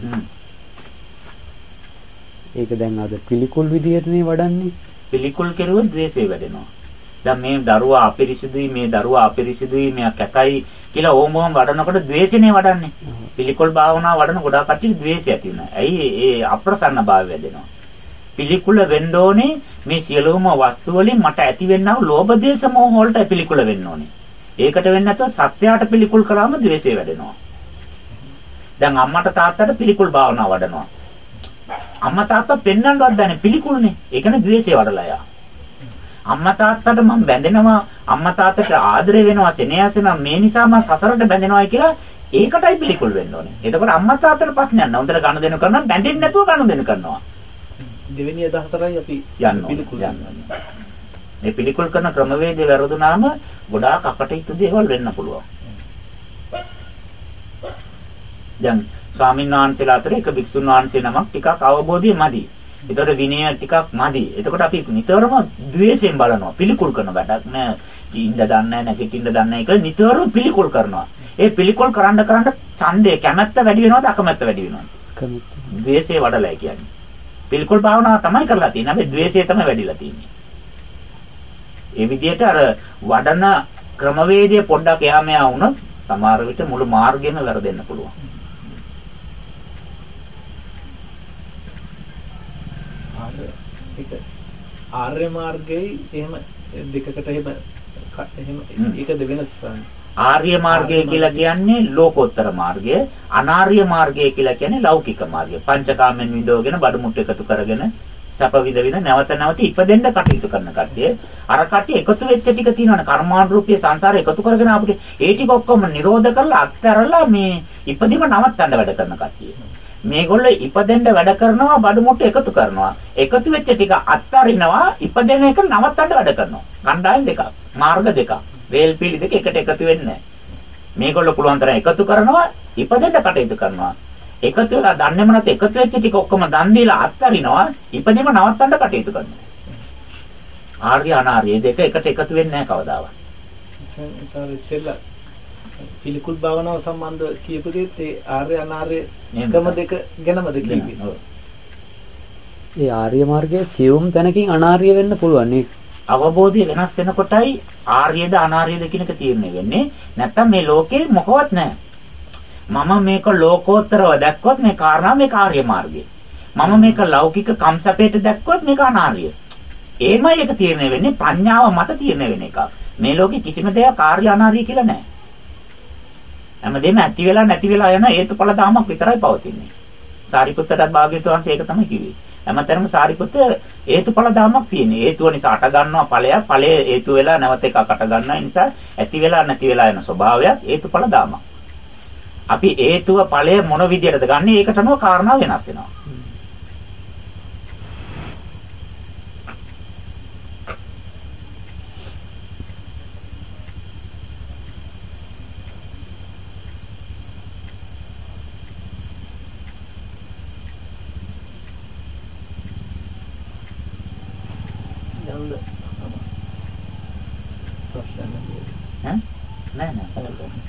ඒක දැන් අද පිළිකුල් විදියටනේ වඩන්නේ. පිළිකුල් කෙරුවොත් ද්වේෂය වැඩෙනවා. දැන් මේ දරුවා අපිරිසිදුයි මේ දරුවා අපිරිසිදුයි මෙයා කැතයි කියලා ඕමෝම් වඩනකොට ද්වේෂනේ වඩන්නේ. පිළිකුල් භාවනාව වඩන ගොඩාක් කට්ටිය ද්වේෂය ඇති වෙනවා. ඇයි ඒ අප්‍රසන්න භාවය වැඩෙනවා. පිළිකුල වෙන්න ඕනේ මේ සියලුම වස්තු වලින් මට ඇතිවෙනා ලෝභ දේශ මොහ වලට පිළිකුල වෙන්න ඕනේ. ඒකට වෙන්නේ නැතුව සත්‍යයට පිළිකුල් කරාම ද්වේෂය වැඩෙනවා. දැන් අම්මට තාත්තට පිළිකුල් භාවනාව වඩනවා. අම්මා තාත්තා පෙන්වන්නවත් බෑනේ පිළිකුල්නේ. ඒ කියන්නේ ද්වේෂය වඩලා යා. අම්මා තාත්තට මම බැඳෙනවා අම්මා තාත්තට ආදරය වෙනවා සෙනෙහසෙනවා මේ නිසා මම සසරට බැඳෙනවායි කියලා ඒකටයි පිළිකුල් වෙන්න ඕනේ. එතකොට අම්මා තාත්තට ප්‍රශ්නයක් නැහැ. හොඳට ගණ දෙනු කරනවා බැඳෙන්නේ නැතුව ගණ දෙනු කරනවා. දෙවෙනි අදහසටයි අපි යන්න පිළිකුල් යන්න. මේ පිළිකුල් කරන ක්‍රමවේදය වැරදුනාම ගොඩාක් අපටිච්ච දේවල් වෙන්න පුළුවන්. දැන් ස්වාමීන් වහන්සේලා අතර එක භික්ෂුන් වහන්සේ නමක් ටිකක් අවබෝධය මදි. ඒතකොට විනය ටිකක් මදි. එතකොට අපි නිතරම द्वේෂයෙන් බලනවා. පිළිකුල් කරන වැඩක් නෑ. ඉන්න දන්නේ නැහැ නැගිටින්න දන්නේ නැහැ කියලා නිතරම පිළිකුල් කරනවා. ඒ පිළිකුල් කරන්න කරන්න ඡන්දේ කැමැත්ත වැඩි වෙනවද අකමැත්ත වැඩි වෙනවද? කැමති. ද්වේෂය වඩලා කියන්නේ. පිළිකුල් භාවනාව තමයි කරලා තියෙන්නේ. හැබැයි ද්වේෂය තමයි වැඩිලා තියෙන්නේ. ඒ විදිහට අර වඩන ක්‍රමවේදය පොඩ්ඩක් එහා මෙහා වුණොත් සමහර විට මුළු මාර්ගෙම වැරදෙන්න පුළුවන්. ආර ඒක ආර්ය මාර්ගයේ එහෙම දෙකකට එහෙම එහෙම හ්ම්. ඒකද වෙනස් කරන්නේ. ආර්ය මාර්ගය කියලා කියන්නේ ලෝකෝත්තර මාර්ගය. අනාර්ය මාර්ගය කියලා කියන්නේ ලෞකික මාර්ගය. පංචකාමෙන් විදෝගෙන බඩු මුට්ටු එකතු කරගෙන සැප විඳ විඳ නැවත නැවත ඉපදෙන්න කටයුතු කරන කට්ටිය. අර කට්ටිය එකතු වෙච්ච ටික තියෙනවනේ කර්මානුරූපී සංසාරේ එකතු කරගෙන අපිට ඒ ටික ඔක්කොම නිරෝධ කරලා අත්හැරලා මේ ඉපදීම නවත්තන්න වැඩ කරන කට්ටිය. මේගොල්ලෝ ඉපදෙන්න වැඩ කරනවා බඩු මුට්ටු එකතු කරනවා. එකතු වෙච්ච ටික අත්හරිනවා ඉපදෙන එක නවත්තන්න වැඩ කරනවා. කණ්ඩායම් දෙකක්. මාර්ග දෙකක්. වේල් පිළි දෙක එකට එකතු වෙන්නේ නැහැ. මේගොල්ලෝ පුළුවන් තරම් එකතු කරනවා ඉපදෙන්න කටයුතු කරනවා. එකතු වෙලා දන්නේම නැත එකතු වෙච්ච ටික ඔක්කොම දන් දීලා අත්හරිනවා ඉපදීම නවත්තන්න කටයුතු කරනවා. ආර්ය අනාර්ය දෙක එකට එකතු වෙන්නේ නැහැ කවදාවත්. ඉස්සෙල්ලා පිළිකුල් භාවනාව සම්බන්ධ කියපු දෙත් ඒ ආර්ය අනාර්ය? ක්‍රම දෙක ගැනමද. ඔව්. ඒ ආර්ය මාර්ගයේ සියුම් තැනකින් අනාර්ය වෙන්න පුළුවන් නේ. අවබෝධය වෙනස් වෙනකොටයි ආර්යද අනාර්යද කියන එක තීරණය වෙන්නේ. නැත්තම් මේ ලෝකේ මොකවත් නැහැ. මම මේක ලෝකෝත්තරව දැක්කොත් මේ කාරණා මේ කාර්ය මාර්ගය. මම මේක ලෞකික කම්සපේට දැක්කොත් මේක අනාර්ය. ඒමයි එක තීරණය වෙන්නේ ප්‍රඥාව මත තීරණය වෙන එක. මේ ලෝකේ කිසිම දෙයක් කාර්ය අනාර්ය කියලා නැහැ. හැමදේම ඇති වෙලා නැති වෙලා යන හේතුඵල ධාමයක් විතරයි පවතින්නේ. සාරිපුත්තටත් භාග්‍යවතුන් වහන්සේ ඒක තමයි කිව්වේ. හැමතැනම සාරිපුත්ත හේතුඵල ධාමයක් තියෙන්නේ. හේතුව නිසා අට ගන්නවා ඵලයක්. ඵලය හේතු වෙලා නැවත එකක් අට ගන්නවා. ඒ නිසා ඇති වෙලා නැති වෙලා යන ස්වභාවයක් හේතුඵල ධාමයක්. අපි හේතුව ඵලය මොන විදියටද ගන්නෙ? ඒකට අනුව කාරණා වෙනස් වෙනවා. යන්න ප්‍රශ්න නැහැ. ඈ? නෑ නෑ. බලන්න.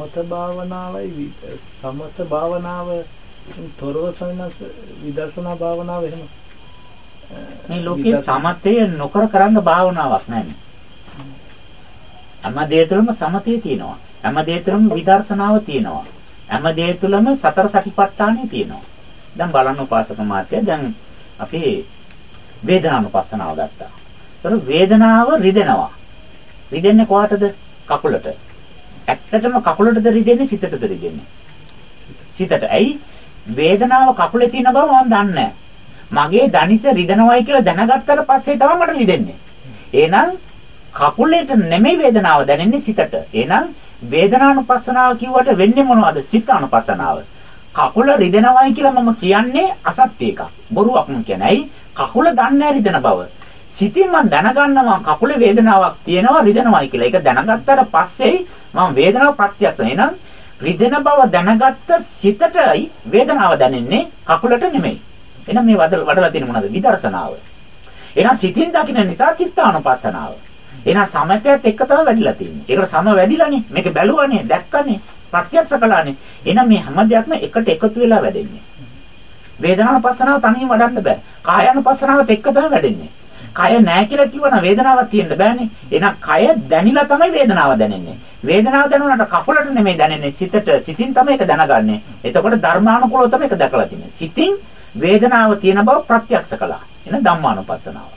සමත භාවනාවයි සමත භාවනාව තොරව සවිනස් විදර්ශනා භාවනාව එහෙම මේ ලෝකේ සමතය නොකර කරන්න භාවනාවක් නැහැ. හැම දේ තුළම සමතය තියෙනවා. හැම දේ තුළම විදර්ශනාව තියෙනවා. හැම දේ තුළම සතර සතිපට්ඨානෙ තියෙනවා. දැන් බලන්න උපාසක මාත්‍ය දැන් අපි වේදනානුපස්සනාව ගත්තා. ඒතර වේදනාව රිදෙනවා. රිදෙන්නේ කොහටද? කකුලට. ඇත්තටම කකුලටද රිදෙන්නේ සිතටද රිදෙන්නේ? සිතට. ඇයි? වේදනාව කකුලේ තියෙන බව මම දන්නේ නැහැ. මගේ දනිස රිදෙනවයි කියලා දැනගත්තට පස්සේ තමයි මට රිදෙන්නේ. එහෙනම් කකුලේට නෙමෙයි වේදනාව දැනෙන්නේ සිතට. එහෙනම් වේදනානුපස්සනාව කිව්වට වෙන්නේ මොනවද? චිත්තානුපස්සනාව. කකුල රිදෙනවයි කියලා මම කියන්නේ අසත්‍ය එකක්. බොරුවක් මම කියන්නේ. ඇයි? කකුල දන්නේ රිදෙන බව. සිතින් මම දැනගන්නවා කකුලේ වේදනාවක් තියෙනවා රිදෙනවයි කියලා. ඒක දැනගත්තට පස්සේ මම වේදනාව ප්‍රත්‍යක්ෂ එහෙනම් රිදෙන බව දැනගත්ත සිතටයි වේදනාව දැනෙන්නේ කකුලට නෙමෙයි. එහෙනම් මේ වඩලා තියෙන මොනවද? විදර්ශනාව. එහෙනම් සිතින් දකින්න නිසා චිත්තානුපස්සනාව. එහෙනම් සමතයත් එක්ක තමයි වැඩිලා තියෙන්නේ. ඒකට සම වැඩිලානේ. මේක බැලුවානේ, දැක්කනේ, ප්‍රත්‍යක්ෂ කළානේ. එහෙනම් මේ හැම දෙයක්ම එකට එකතු වෙලා වැඩෙන්නේ. වේදනානුපස්සනාව තනියෙන් වඩන්න බෑ. කායानुපස්සනාවත් එක්ක තමයි වැඩෙන්නේ. කය නැහැ කියලා කිව්වනම් වේදනාවක් තියෙන්න බෑනේ. එහෙනම් කය දැනිලා තමයි වේදනාව දැනෙන්නේ. වේදනාව දැනුණාට කකුලට නෙමෙයි දැනෙන්නේ සිතට. සිතින් තමයි ඒක දැනගන්නේ. එතකොට ධර්මානුකූලව තමයි ඒක දැකලා තියෙන්නේ. සිතින් වේදනාව තියෙන බව ප්‍රත්‍යක්ෂ කළා. එන ධම්මානුපස්සනාව.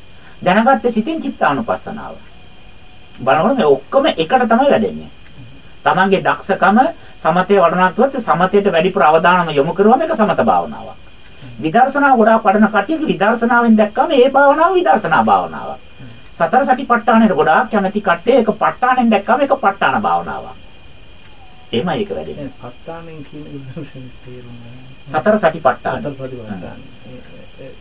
දැනගත්තේ සිතින් චිත්තානුපස්සනාව. බලනකොට මේ ඔක්කොම එකට තමයි වැඩෙන්නේ. Tamange දක්ෂකම සමතේ වඩනකොට සමතේට වැඩිපුර අවධානම යොමු කරුවම ඒක සමත භාවනාවක්. විදර්ශනා ගොඩාක් වඩන කටියක විදර්ශනාවෙන් දැක්කම ඒ භාවනාව විදර්ශනා භාවනාවක්. සතර සටිපට්ඨානෙට ගොඩාක් කැමැති කට්ටිය ඒක ප ဋ ාණෙන් දැක්කම ඒක ප ဋ ාණ භාවනාවක්. එහෙමයි ඒක වැඩෙන්නේ. ප ဋ ාණෙන් කියන විදිහට තේරුම් ගන්න. සතර සටිපට්ඨාන. සතර සටිපට්ඨාන.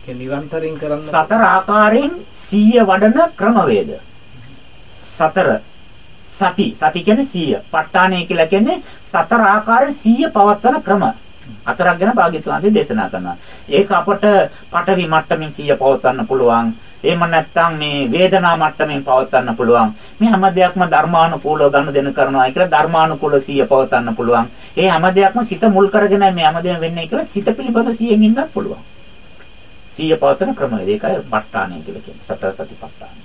ඒ නිරන්තරයෙන් කරන්න සතර ආකාරයෙන් සීය වඩන ක්‍රමවේද. සතර සති සති කියන්නේ සීය. ප ဋ ාණය කියලා කියන්නේ සතර ආකාරයෙන් සීය පවත්වන ක්‍රම. හතරක් ගැන භාග්‍යතුන් වහන්සේ දේශනා කරනවා. ඒක අපට පටවි මට්ටමින් සිය පවත්වන්න පුළුවන්. එහෙම නැත්නම් මේ වේදනා මට්ටමින් පවත්වන්න පුළුවන්. මේ හැම දෙයක්ම ධර්මානුකූලව ගන්න දෙන කරනවා කියලා ධර්මානුකූල සිය පවත්වන්න පුළුවන්. ඒ හැම දෙයක්ම සිත මුල් කරගෙන මේ හැම දෙයක්ම වෙන්නේ කියලා සිත පිළිබඳ සියෙන් ඉන්නත් පුළුවන්. සිය පවත්වන ක්‍රමය ඒකයි ප ဋ ාණය කියලා කියන්නේ. සතර සතිපට්ඨාන.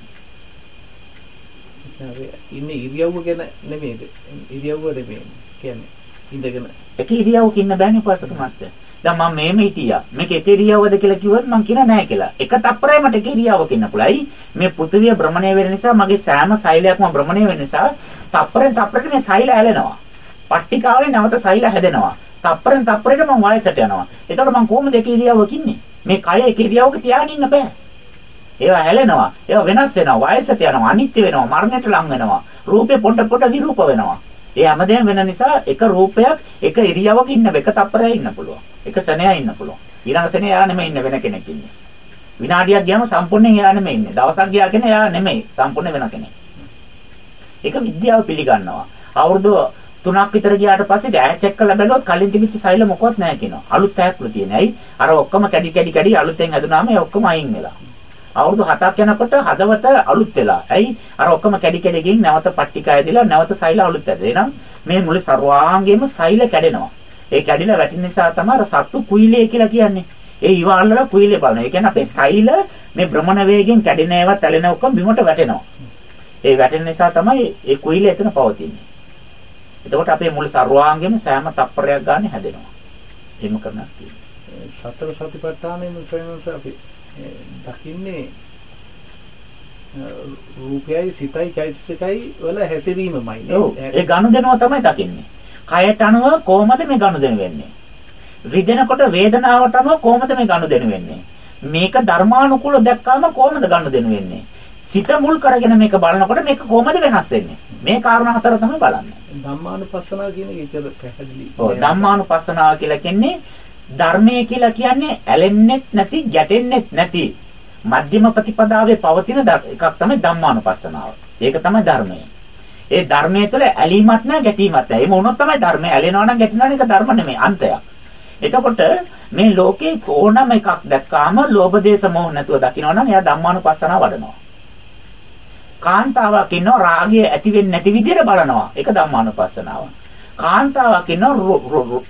ඉන්නේ ඉරියව්ව ගැන නෙමෙයිද? ඉරියව්ව නෙමෙයි. කියන්නේ ඉඳගෙන එක ඉරියව්වක ඉන්න බෑනේ උපාසක මහත්තයා. දැන් මම මේම හිටියා. මේක එක ඉරියව්වද කියලා කිව්වොත් මම කියන නෑ කියලා. එක තප්පරේ මට එක ඉරියව්වක ඉන්න පුළුවයි. මේ පෘථිවිය භ්‍රමණය වෙන නිසා මගේ සෑම සෛලයක්ම භ්‍රමණය වෙන නිසා තප්පරෙන් තප්පරට මේ සෛල ඇලෙනවා. පට්ටිකාවේ නැවත සෛල හැදෙනවා. තප්පරෙන් තප්පරට මම වයසට යනවා. එතකොට මම කොහොමද එක ඉරියව්වක ඉන්නේ? මේ කය එක ඉරියව්වක තියාගෙන ඉන්න බෑ. ඒවා හැලෙනවා. ඒවා වෙනස් වෙනවා. වයසට යනවා. අනිත්‍ය වෙනවා. මරණයට ලං වෙනවා. රූපේ පොඩ පොඩ විරූප වෙනවා. ඒ හැමදේම වෙන නිසා එක රූපයක් එක ඉරියව්වක ඉන්න එක තප්පරයක් ඉන්න පුළුවන්. එක සෙනෙයක් ඉන්න පුළුවන්. ඊළඟ සෙනෙය යා නෙමෙයි ඉන්න වෙන කෙනෙක් ඉන්නේ. විනාඩියක් ගියාම සම්පූර්ණයෙන් එයා නෙමෙයි ඉන්නේ. දවසක් ගියා කියන්නේ එයා නෙමෙයි. සම්පූර්ණ වෙන කෙනෙක්. ඒක විද්‍යාව පිළිගන්නවා. අවුරුදු 3ක් විතර ගියාට පස්සේ ඈ චෙක් කරලා බැලුවොත් කලින් තිබිච්ච සෛල මොකවත් නැහැ කියනවා. අලුත් ඈක්ලු තියෙන. ඇයි? අර ඔක්කොම කැඩි කැඩි කැඩි අලුතෙන් හැදුනාම ඒ ඔක්කොම අයින් වෙලා. අවුරුදු 7ක් යනකොට හදවත අලුත් වෙලා. ඇයි? අර ඔක්කොම කැඩි කැඩි ගින් නැවත පට්ටික ඇදලා නැවත සෛල අලුත් ඇද. එහෙනම් මේ මුළු සර්වාංගෙම සෛල කැඩෙනවා. ඒ කැඩිලා වැටෙන නිසා තමයි අර සත්තු කුයිලේ කියලා කියන්නේ. ඒ ඉවල්ලලා කුයිලේ බලන. ඒ කියන්නේ අපේ සෛල මේ භ්‍රමණ වේගෙන් කැඩෙන ඒවා තැලෙන ඔක්කොම බිමට වැටෙනවා. ඒ වැටෙන නිසා තමයි ඒ කුයිලේ එතන පවතින්නේ. එතකොට අපේ මුළු සර්වාංගෙම සෑම තප්පරයක් ගන්න හැදෙනවා. එහෙම කරනවා. සතර සතිපට්ඨානෙම ප්‍රේමස අපි දකින්නේ රූපයයි සිතයි චෛතසිකයි වල හැසිරීමමයි ඔව් ඒ ගනුදෙනුව තමයි දකින්නේ. කයට අනුව කොහොමද මේ ගනුදෙනු වෙන්නේ? රිදෙනකොට වේදනාවට අනුව කොහොමද මේ ගනුදෙනු වෙන්නේ? මේක ධර්මානුකූල දැක්කාම කොහොමද ගනුදෙනු වෙන්නේ? සිත මුල් කරගෙන මේක බලනකොට මේක කොහොමද වෙනස් වෙන්නේ? මේ කාරණා හතර තමයි බලන්නේ. ධම්මානුපස්සනාව කියන එක ඒතර පැහැදිලි. ඔව් ධම්මානුපස්සනාව කියලා කියන්නේ ධර්මයේ කියලා කියන්නේ ඇලෙන්නෙත් නැති, ගැටෙන්නෙත් නැති මධ්‍යම ප්‍රතිපදාවේ පවතින එකක් තමයි ධම්මානුපස්සනාව. ඒක තමයි ධර්මය. ඒ ධර්මයේ තුළ ඇලීමක් නැහැ ගැටීමක් නැහැ. එහෙම වුණොත් තමයි ධර්මය ඇලෙනවා නම් ගැටෙනවා නම් ඒක ධර්ම නෙමෙයි අන්තයක්. එතකොට මේ ලෝකේ ඕනම එකක් දැක්කාම ලෝභ දේශ මොහ නැතුව දකිනවා නම් එයා ධම්මානුපස්සනාව වඩනවා. කාන්තාවක් ඉන්නවා රාගය ඇති වෙන්නේ නැති විදිහට බලනවා. ඒක ධම්මානුපස්සනාව. කාන්තාවක් ඉන්නවා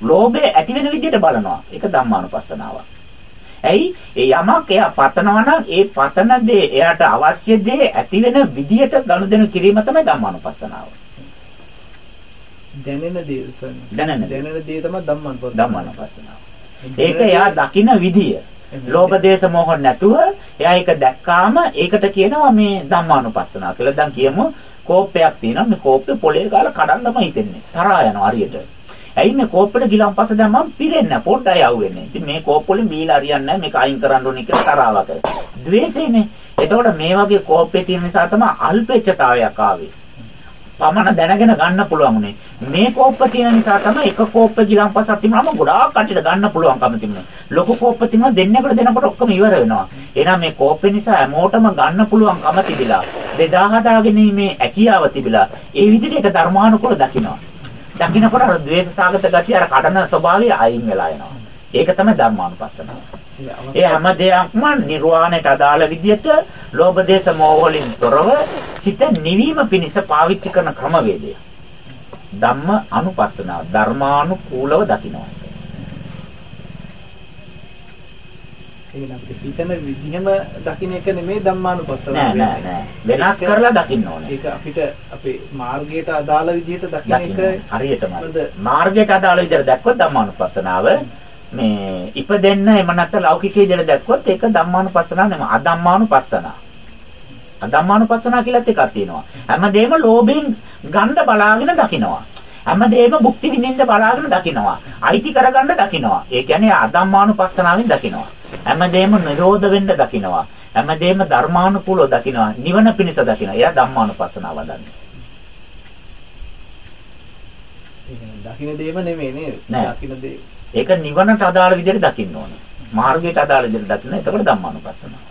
ලෝභය ඇති වෙන විදිහට බලනවා. ඒක ධම්මානුපස්සනාව. ඇයි? ඒ යමක් එයා පතනවා නම් ඒ පතන දේ එයාට අවශ්‍ය දේ ඇති වෙන විදියට ගනුදෙනු කිරීම තමයි ධම්මානුපස්සනාව. දැනෙන දේ දැනෙන දේ තමයි. ධම්මානුපස්සනාව. ඒක එයා දකින විදිය. ලෝභ දේශ මොහ නැතුව එයා ඒක දැක්කාම ඒකට කියනවා මේ ධම්මානුපස්සනාව කියලා. දැන් කියමු කෝප්පයක් තියෙනවා මේ කෝප්පේ පොළේ ගාලා කඩන්නම හිතෙන්නේ. තරහා යනවා හරියට. ඇයි මේ කෝප්පෙට ගිලම්පස දැම්මම පිරෙන්නේ පොඩ්ඩයි යවෙන්නේ. ඉතින් මේ කෝප්පවලින් බීලා හරියන්නේ නැහැ මේක අයින් කරන්න ඕනේ කියලා තරාවක. ද්වේෂයනේ. එතකොට මේ වගේ කෝප්පේ තියෙන නිසා තමයි අල්පේච්ඡතාවයක් ආවේ. පමණ දැනගෙන ගන්න පුළුවන් උනේ. මේ කෝප්ප තියෙන නිසා තමයි එක කෝප්ප ගිලම්පසක් තිබුණාම ගොඩාක් කටට ගන්න පුළුවන්කම තිබුණේ. ලොකු කෝප්ප තිබුණා දෙන්නෙකුට දෙනකොට ඔක්කොම ඉවර වෙනවා. එහෙනම් මේ කෝප්පේ නිසා හැමෝටම ගන්න පුළුවන්කම තිබිලා. බෙදා හදා ගැනීමේ හැකියාව තිබිලා. ඒ විදිහට ඒක ධර්මානුකූල දකින්නවා. දකින්නකොට අර ද්වේෂ සාගත ගතිය අර කඩන ස්වභාවය අයින් වෙලා එනවා. ඒක තමයි ධර්මානුපස්සනාව. ඒ හැම දෙයක්ම නිර්වාණයට අදාළ විදිහට ලෝභ දේශ මොහ වලින් තොරව සිත නිවීම පිණිස පාවිච්චි කරන ක්‍රමවේදය. ධම්ම අනුපස්සනාව ධර්මානුකූලව දකිනවා. එහෙනම් අපිට හිතන විදිහම දකින්න එක නෙමෙයි ධම්මානුපස්සනාව නෑ නෑ නෑ වෙනස් කරලා දකින්න ඕනේ. ඒක අපිට අපේ මාර්ගයට අදාළ විදිහට දකින්න එක හරියටම. මාර්ගයට අදාළ විදිහට දැක්කොත් ධම්මානුපස්සනාව මේ ඉපදෙන්න එම නැත්නම් ලෞකිකයේ විදිහට දැක්කොත් ඒක ධම්මානුපස්සනාව නෙමෙයි අධම්මානුපස්සනාව. අධම්මානුපස්සනාව කියලාත් එකක් තියෙනවා. හැමදේම ලෝභයෙන් ගන්න බලාගෙන දකිනවා. හැමදේම භුක්ති විඳින්න බලාගෙන දකිනවා. අයිති කරගන්න දකිනවා. ඒ කියන්නේ අධම්මානුපස්සනාවෙන් දකිනවා. හැමදේම නිරෝධ වෙන්න දකිනවා. හැමදේම ධර්මානුකූලව දකිනවා. නිවන පිණිස දකිනවා. එයා ධම්මානුපස්සනාව වදන්නේ. දකින්න දේම නෙමෙයි නේද? දකින්න දේ ඒක නිවනට අදාළ විදිහට දකින්න ඕනේ. මාර්ගයට අදාළ විදිහට දකින්න. එතකොට ධම්මානුපස්සනාව.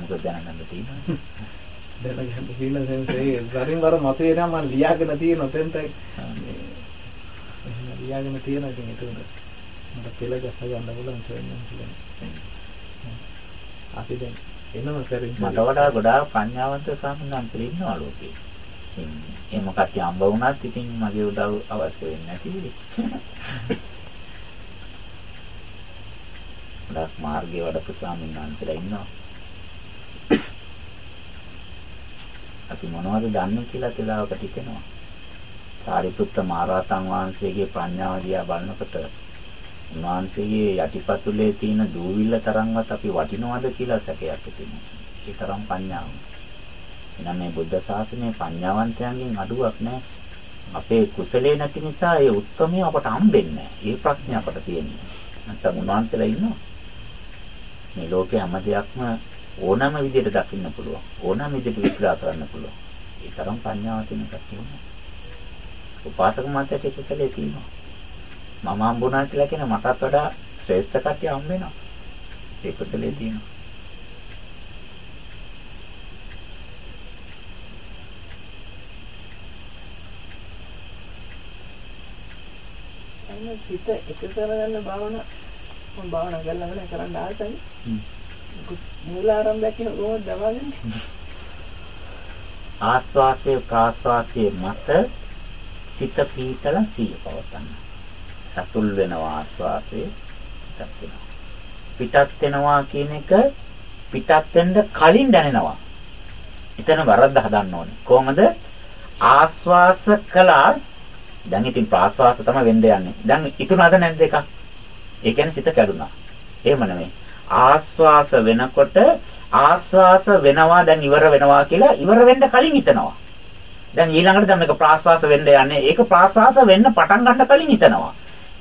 මොකද දැනගන්න තියෙන්නේ? දැනගන්න තියෙන සෙන්සේ වරින් වර මතේ නම් මම ලියාගෙන තියෙන ඔතෙන්ට ලියාගෙන තියෙන ඉතින් ඒක මට පෙළ ගස්ස ගන්න පුළුවන් සෙන්නම් කියලා. අපි දැන් එනම කරින් මට වඩා ගොඩාක් ප්‍රඥාවන්ත සාමණේරයන් ඉන්නවා ලෝකේ. එහෙම කට්ටිය අම්බ වුණත් ඉතින් මගේ උදව් අවශ්‍ය වෙන්නේ නැති. ගොඩාක් මාර්ගයේ වඩපු ස්වාමීන් වහන්සේලා ඉන්නවා. අපි මොනවද දන්නේ කියලා තලාවකට හිතෙනවා. සාරිපුත්ත මහරහතන් වහන්සේගේ ප්‍රඥාව දිහා බලනකොට උන්වහන්සේගේ යටිපතුලේ තියෙන දූවිල්ල තරම්වත් අපි වටිනවද කියලා සැකයක් තියෙනවා. ඒ තරම් ප්‍රඥාව. එහෙනම් මේ බුද්ධ ශාසනයේ ප්‍රඥාවන්තයන්ගෙන් අඩුවක් නැහැ. අපේ කුසලේ නැති නිසා ඒ උත්තරමය අපට හම්බෙන්නේ නැහැ. ඒ ප්‍රශ්නේ අපට තියෙන්නේ. නැත්නම් උන්වහන්සේලා ඉන්නවා. මේ ලෝකේ හැම දෙයක්ම ඕනෑම විදිහට දකින්න පුළුවන්. ඕනෑම විදිහට විග්‍රහ කරන්න පුළුවන්. ඒ තරම් ප්‍රඥාව තියෙන කතියම. උපාසක මාත්‍යට කුසලයේ තියෙනවා. මම හම්බුණා කියලා කියන මටත් වඩා ශ්‍රේෂ්ඨ කතිය හම්බ වෙනවා. ඒ කුසලයේ තියෙනවා. සිත එක කරගන්න භාවනා මම භාවනා කරලා නැහැ කරන්න ආසයි. හ්ම්. මූල ආරම්භයක් කියන කොහොමද දවාගන්නේ? ආස්වාසයේ ප්‍රාස්වාසයේ මත සිත පීතල සිය පවතන්න. සතුල් වෙනවා ආස්වාසයේ පිටත් වෙනවා. පිටත් වෙනවා කියන එක පිටත් වෙන්න කලින් දැනෙනවා. එතන වරද්ද හදන්න ඕනේ. කොහොමද? ආස්වාස කළා දැන් ඉතින් ප්‍රාස්වාස තමයි වෙන්න යන්නේ. දැන් ඉතුරුනද නැද්ද එකක්? ඒ කියන්නේ සිත කැඩුනා. එහෙම නෙමෙයි. ආස්වාස වෙනකොට ආස්වාස වෙනවා දැන් ඉවර වෙනවා කියලා ඉවර වෙන්න කලින් හිතනවා. දැන් ඊළඟට දැන් මේක ප්‍රාස්වාස වෙන්න යන්නේ. ඒක ප්‍රාස්වාස වෙන්න පටන් ගන්න කලින් හිතනවා.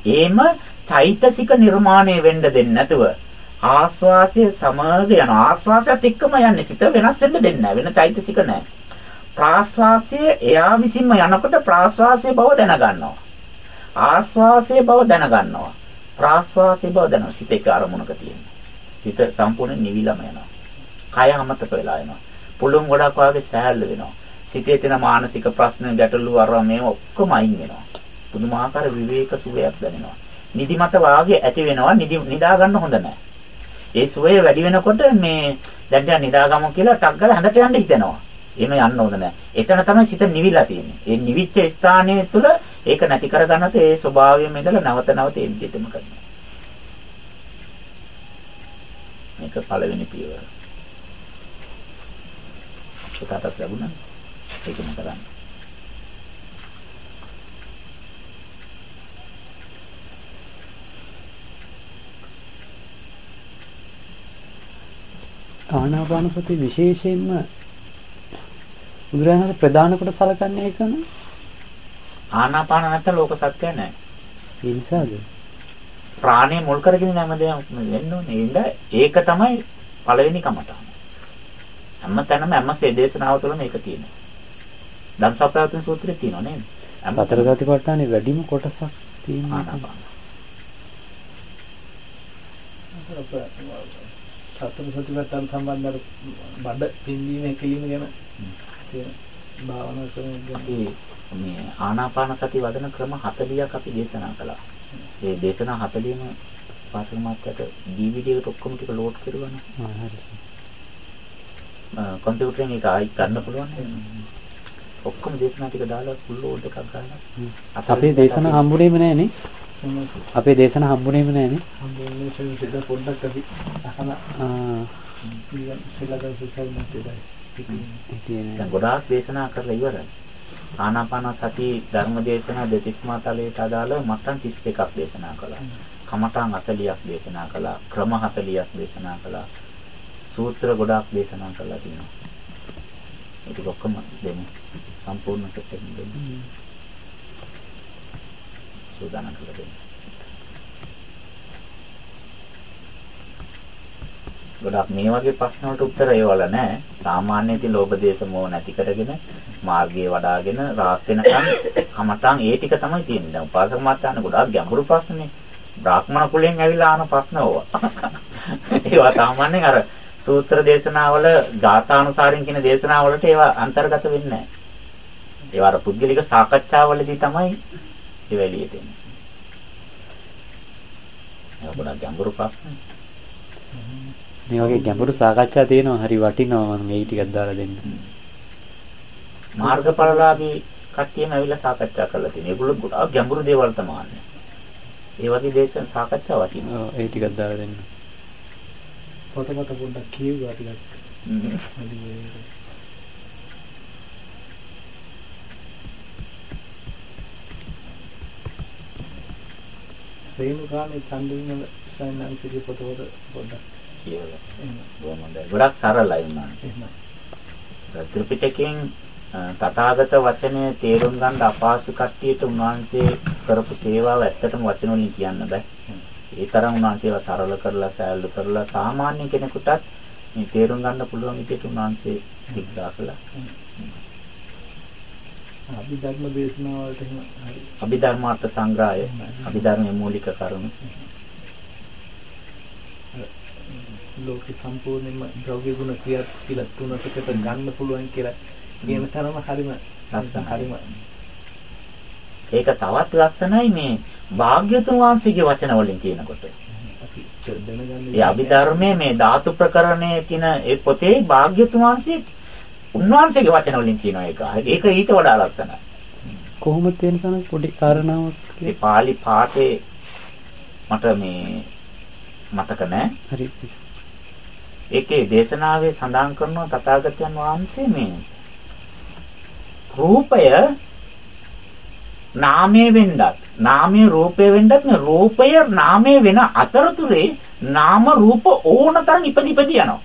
එහෙම චෛතසික නිර්මාණය වෙන්න දෙන්නේ නැතුව ආස්වාසය සමග යන ආස්වාසයත් එක්කම යන්නේ සිත වෙනස් වෙන්න දෙන්නේ නැහැ. වෙන චෛතසික නැහැ. ප්‍රාස්වාසය එයා විසින්ම යනකොට ප්‍රාස්වාසයේ බව දැනගන්නවා. ආස්වාසයේ බව දැනගන්නවා. ප්‍රාස්වාසයේ බව දැනනවා. සිත එක අරමුණක තියෙනවා. සිත සම්පූර්ණ නිවිලම යනවා. කය අමතක වෙලා යනවා. පුළුන් ගොඩක් වාගේ සෑහළු වෙනවා. සිතේ තියෙන මානසික ප්‍රශ්න ගැටලු අරවා මේව ඔක්කොම අයින් වෙනවා. පුදුමාකාර විවේක සුවයක් දැනෙනවා. නිදිමත වාගේ ඇති වෙනවා. නිදි නිදා ගන්න හොඳ නැහැ. ඒ සුවය වැඩි වෙනකොට මේ දැන් දැන් නිදාගමු කියලා ටක් ගාලා හඳට යන්න හිතෙනවා. එහෙම යන්න හොඳ නැහැ. එතන තමයි සිත නිවිලා තියෙන්නේ. ඒ නිවිච්ච ස්ථානයේ තුල ඒක නැති කරගන්නත් ඒ ස්වභාවයෙන් ඉඳලා නැවත නැවත ඒ විදිහටම කරනවා. මේක පළවෙනි පියවර. ඒකටත් ලැබුණා. ඒකම කරන්න. ආනාපාන සති විශේෂයෙන්ම බුදුරජාණන් ප්‍රධාන කොට සලකන්නේ ඒකන ආනාපාන නැත්නම් ලෝක සත්‍ය නැහැ. ඒ නිසාද? ප්‍රාණය මුල් කරගෙන හැමදේම වෙන්න ඕනේ. ඒක තමයි පළවෙනි කමටහන. හැම තැනම හැම දේශනාව තුළ මේක තියෙනවා. ධම්සප්පවතුන් සූත්‍රයේ තියෙනවා නේද? සතර ගතිපට්ඨානේ වැඩිම කොටසක් තියෙනවා. ආනාපාන. සතර සතිපට්ඨාන සම්බන්ධව බඩ පින්දීමේ කිලිම ගැන තියෙන භාවනා කරන ගැන අපි මේ ආනාපාන සති වදන ක්‍රම 40ක් අපි දේශනා කළා. ඒ දේශනා 40ම පාසල මාත්‍යට DVD එකට ඔක්කොම ටික ලෝඩ් කරුවානේ. ආ හරි. කම්පියුටරෙන් ඒක ආයි ගන්න පුළුවන් නේද? ඔක්කොම දේශනා ටික දාලා ෆුල් ලෝඩ් එකක් ගන්නවා. අපේ දේශන හම්බුනේම නෑනේ. අපේ දේශන හම්බුනේම නෑනේ. හම්බෙන්නේ සෙල්ලම් පොඩ්ඩක් අපි අහන ආ නිකන් සෙල්ලම් සෙල්ලම් නැතිදයි හිටියේ නෑ. දැන් ගොඩාක් දේශනා කරලා ඉවරයි. ආනාපාන සති ධර්ම දේශනා දෙතිස් මාතලයට අදාළ මට්ටම් 32ක් දේශනා කළා. කමඨාන් 40ක් දේශනා කළා. ක්‍රම 40ක් දේශනා කළා. සූත්‍ර ගොඩාක් දේශනා කළා තියෙනවා. ඒක ඔක්කොම දෙමු. සම්පූර්ණ සෙට් එකක් දෙමු. සූදානම් කරලා දෙමු. ගොඩක් මේ වගේ ප්‍රශ්න වලට උත්තර ඒවල නැහැ. සාමාන්‍ය ඉතින් ලෝභ දේශ මොහ නැති කරගෙන මාර්ගයේ වඩාගෙන රාත් වෙනකන් කමටන් ඒ ටික තමයි තියෙන්නේ. දැන් උපාසක මාත්‍යාන ගොඩාක් ගැඹුරු ප්‍රශ්නනේ. බ්‍රාහ්මණ කුලයෙන් ඇවිල්ලා ආන ප්‍රශ්න ඕවා. ඒවා සාමාන්‍යයෙන් අර සූත්‍ර දේශනාවල ගාථානුසාරින් කියන දේශනාවලට ඒවා අන්තර්ගත වෙන්නේ නැහැ. ඒවා අර පුද්ගලික සාකච්ඡාවලදී තමයි ඒවා එළියට එන්නේ. ඒක ගොඩක් ගැඹුරු ප්‍රශ්න. මේ වගේ ගැඹුරු සාකච්ඡා තියෙනවා හරි වටිනවා මම මේ ටිකක් දාලා දෙන්න. මාර්ගඵලලාභී කට්ටියම ඇවිල්ලා සාකච්ඡා කරලා තියෙනවා. ඒගොල්ලෝ ගොඩාක් ගැඹුරු දේවල් තමයි. ඒ වගේ දේශන සාකච්ඡා වටිනවා. ඒ ටිකක් දාලා දෙන්න. පොත පොත පොඩ්ඩක් කියුවා ටිකක්. රේණුකානේ චන්දිනල සයන්න්සිගේ පොත පොත පොඩ්ඩක් කියලා. එහෙම බොහොම හොඳයි. ගොඩක් සරලයි. එහෙමයි. ත්‍රිපිටකයෙන් තථාගත වචනය තේරුම් ගන්න අපහසු කට්ටියට උන්වහන්සේ කරපු සේවාව ඇත්තටම වචන වලින් කියන්න බෑ. ඒ තරම් උන්වහන්සේව සරල කරලා සෑල්ලු කරලා සාමාන්‍ය කෙනෙකුටත් මේ තේරුම් ගන්න පුළුවන් විදිහට උන්වහන්සේ විග්‍රහ කළා. අභිධර්ම දේශනාවලට එහෙම හරි. අභිධර්මාර්ථ සංග්‍රහය, අභිධර්මයේ මූලික කරුණු. ලෝකෙ සම්පූර්ණයෙන්ම ද්‍රව්‍ය ගුණ ක්‍රියා කියලා තුනකට ගන්න පුළුවන් කියලා කියන තරම හරිම. හරිම ඒක තවත් ලස්සනයි මේ භාග්‍යතුන් වහන්සේගේ වචන වලින් කියනකොට. ඒ අභිධර්මයේ මේ ධාතු ප්‍රකරණයේ කියන ඒ පොතේ භාග්‍යතුන් වහන්සේ උන්වහන්සේගේ වචන වලින් කියන එක. ඒක ඊට වඩා ලස්සනයි. කොහොමද තියෙන සන පොඩි කාරණාවක් ඒ pāli පාඨේ මට මේ මතක නැහැ. හරි ඒකේ දේශනාවේ සඳහන් කරනවා තථාගතයන් වහන්සේ මේ රූපය නාමයේ වෙන්නත් නාමයේ රූපය වෙන්නත් මේ රූපය නාමයේ වෙන අතරතුරේ නාම රූප ඕනතරම් ඉපදි ඉපදි යනවා.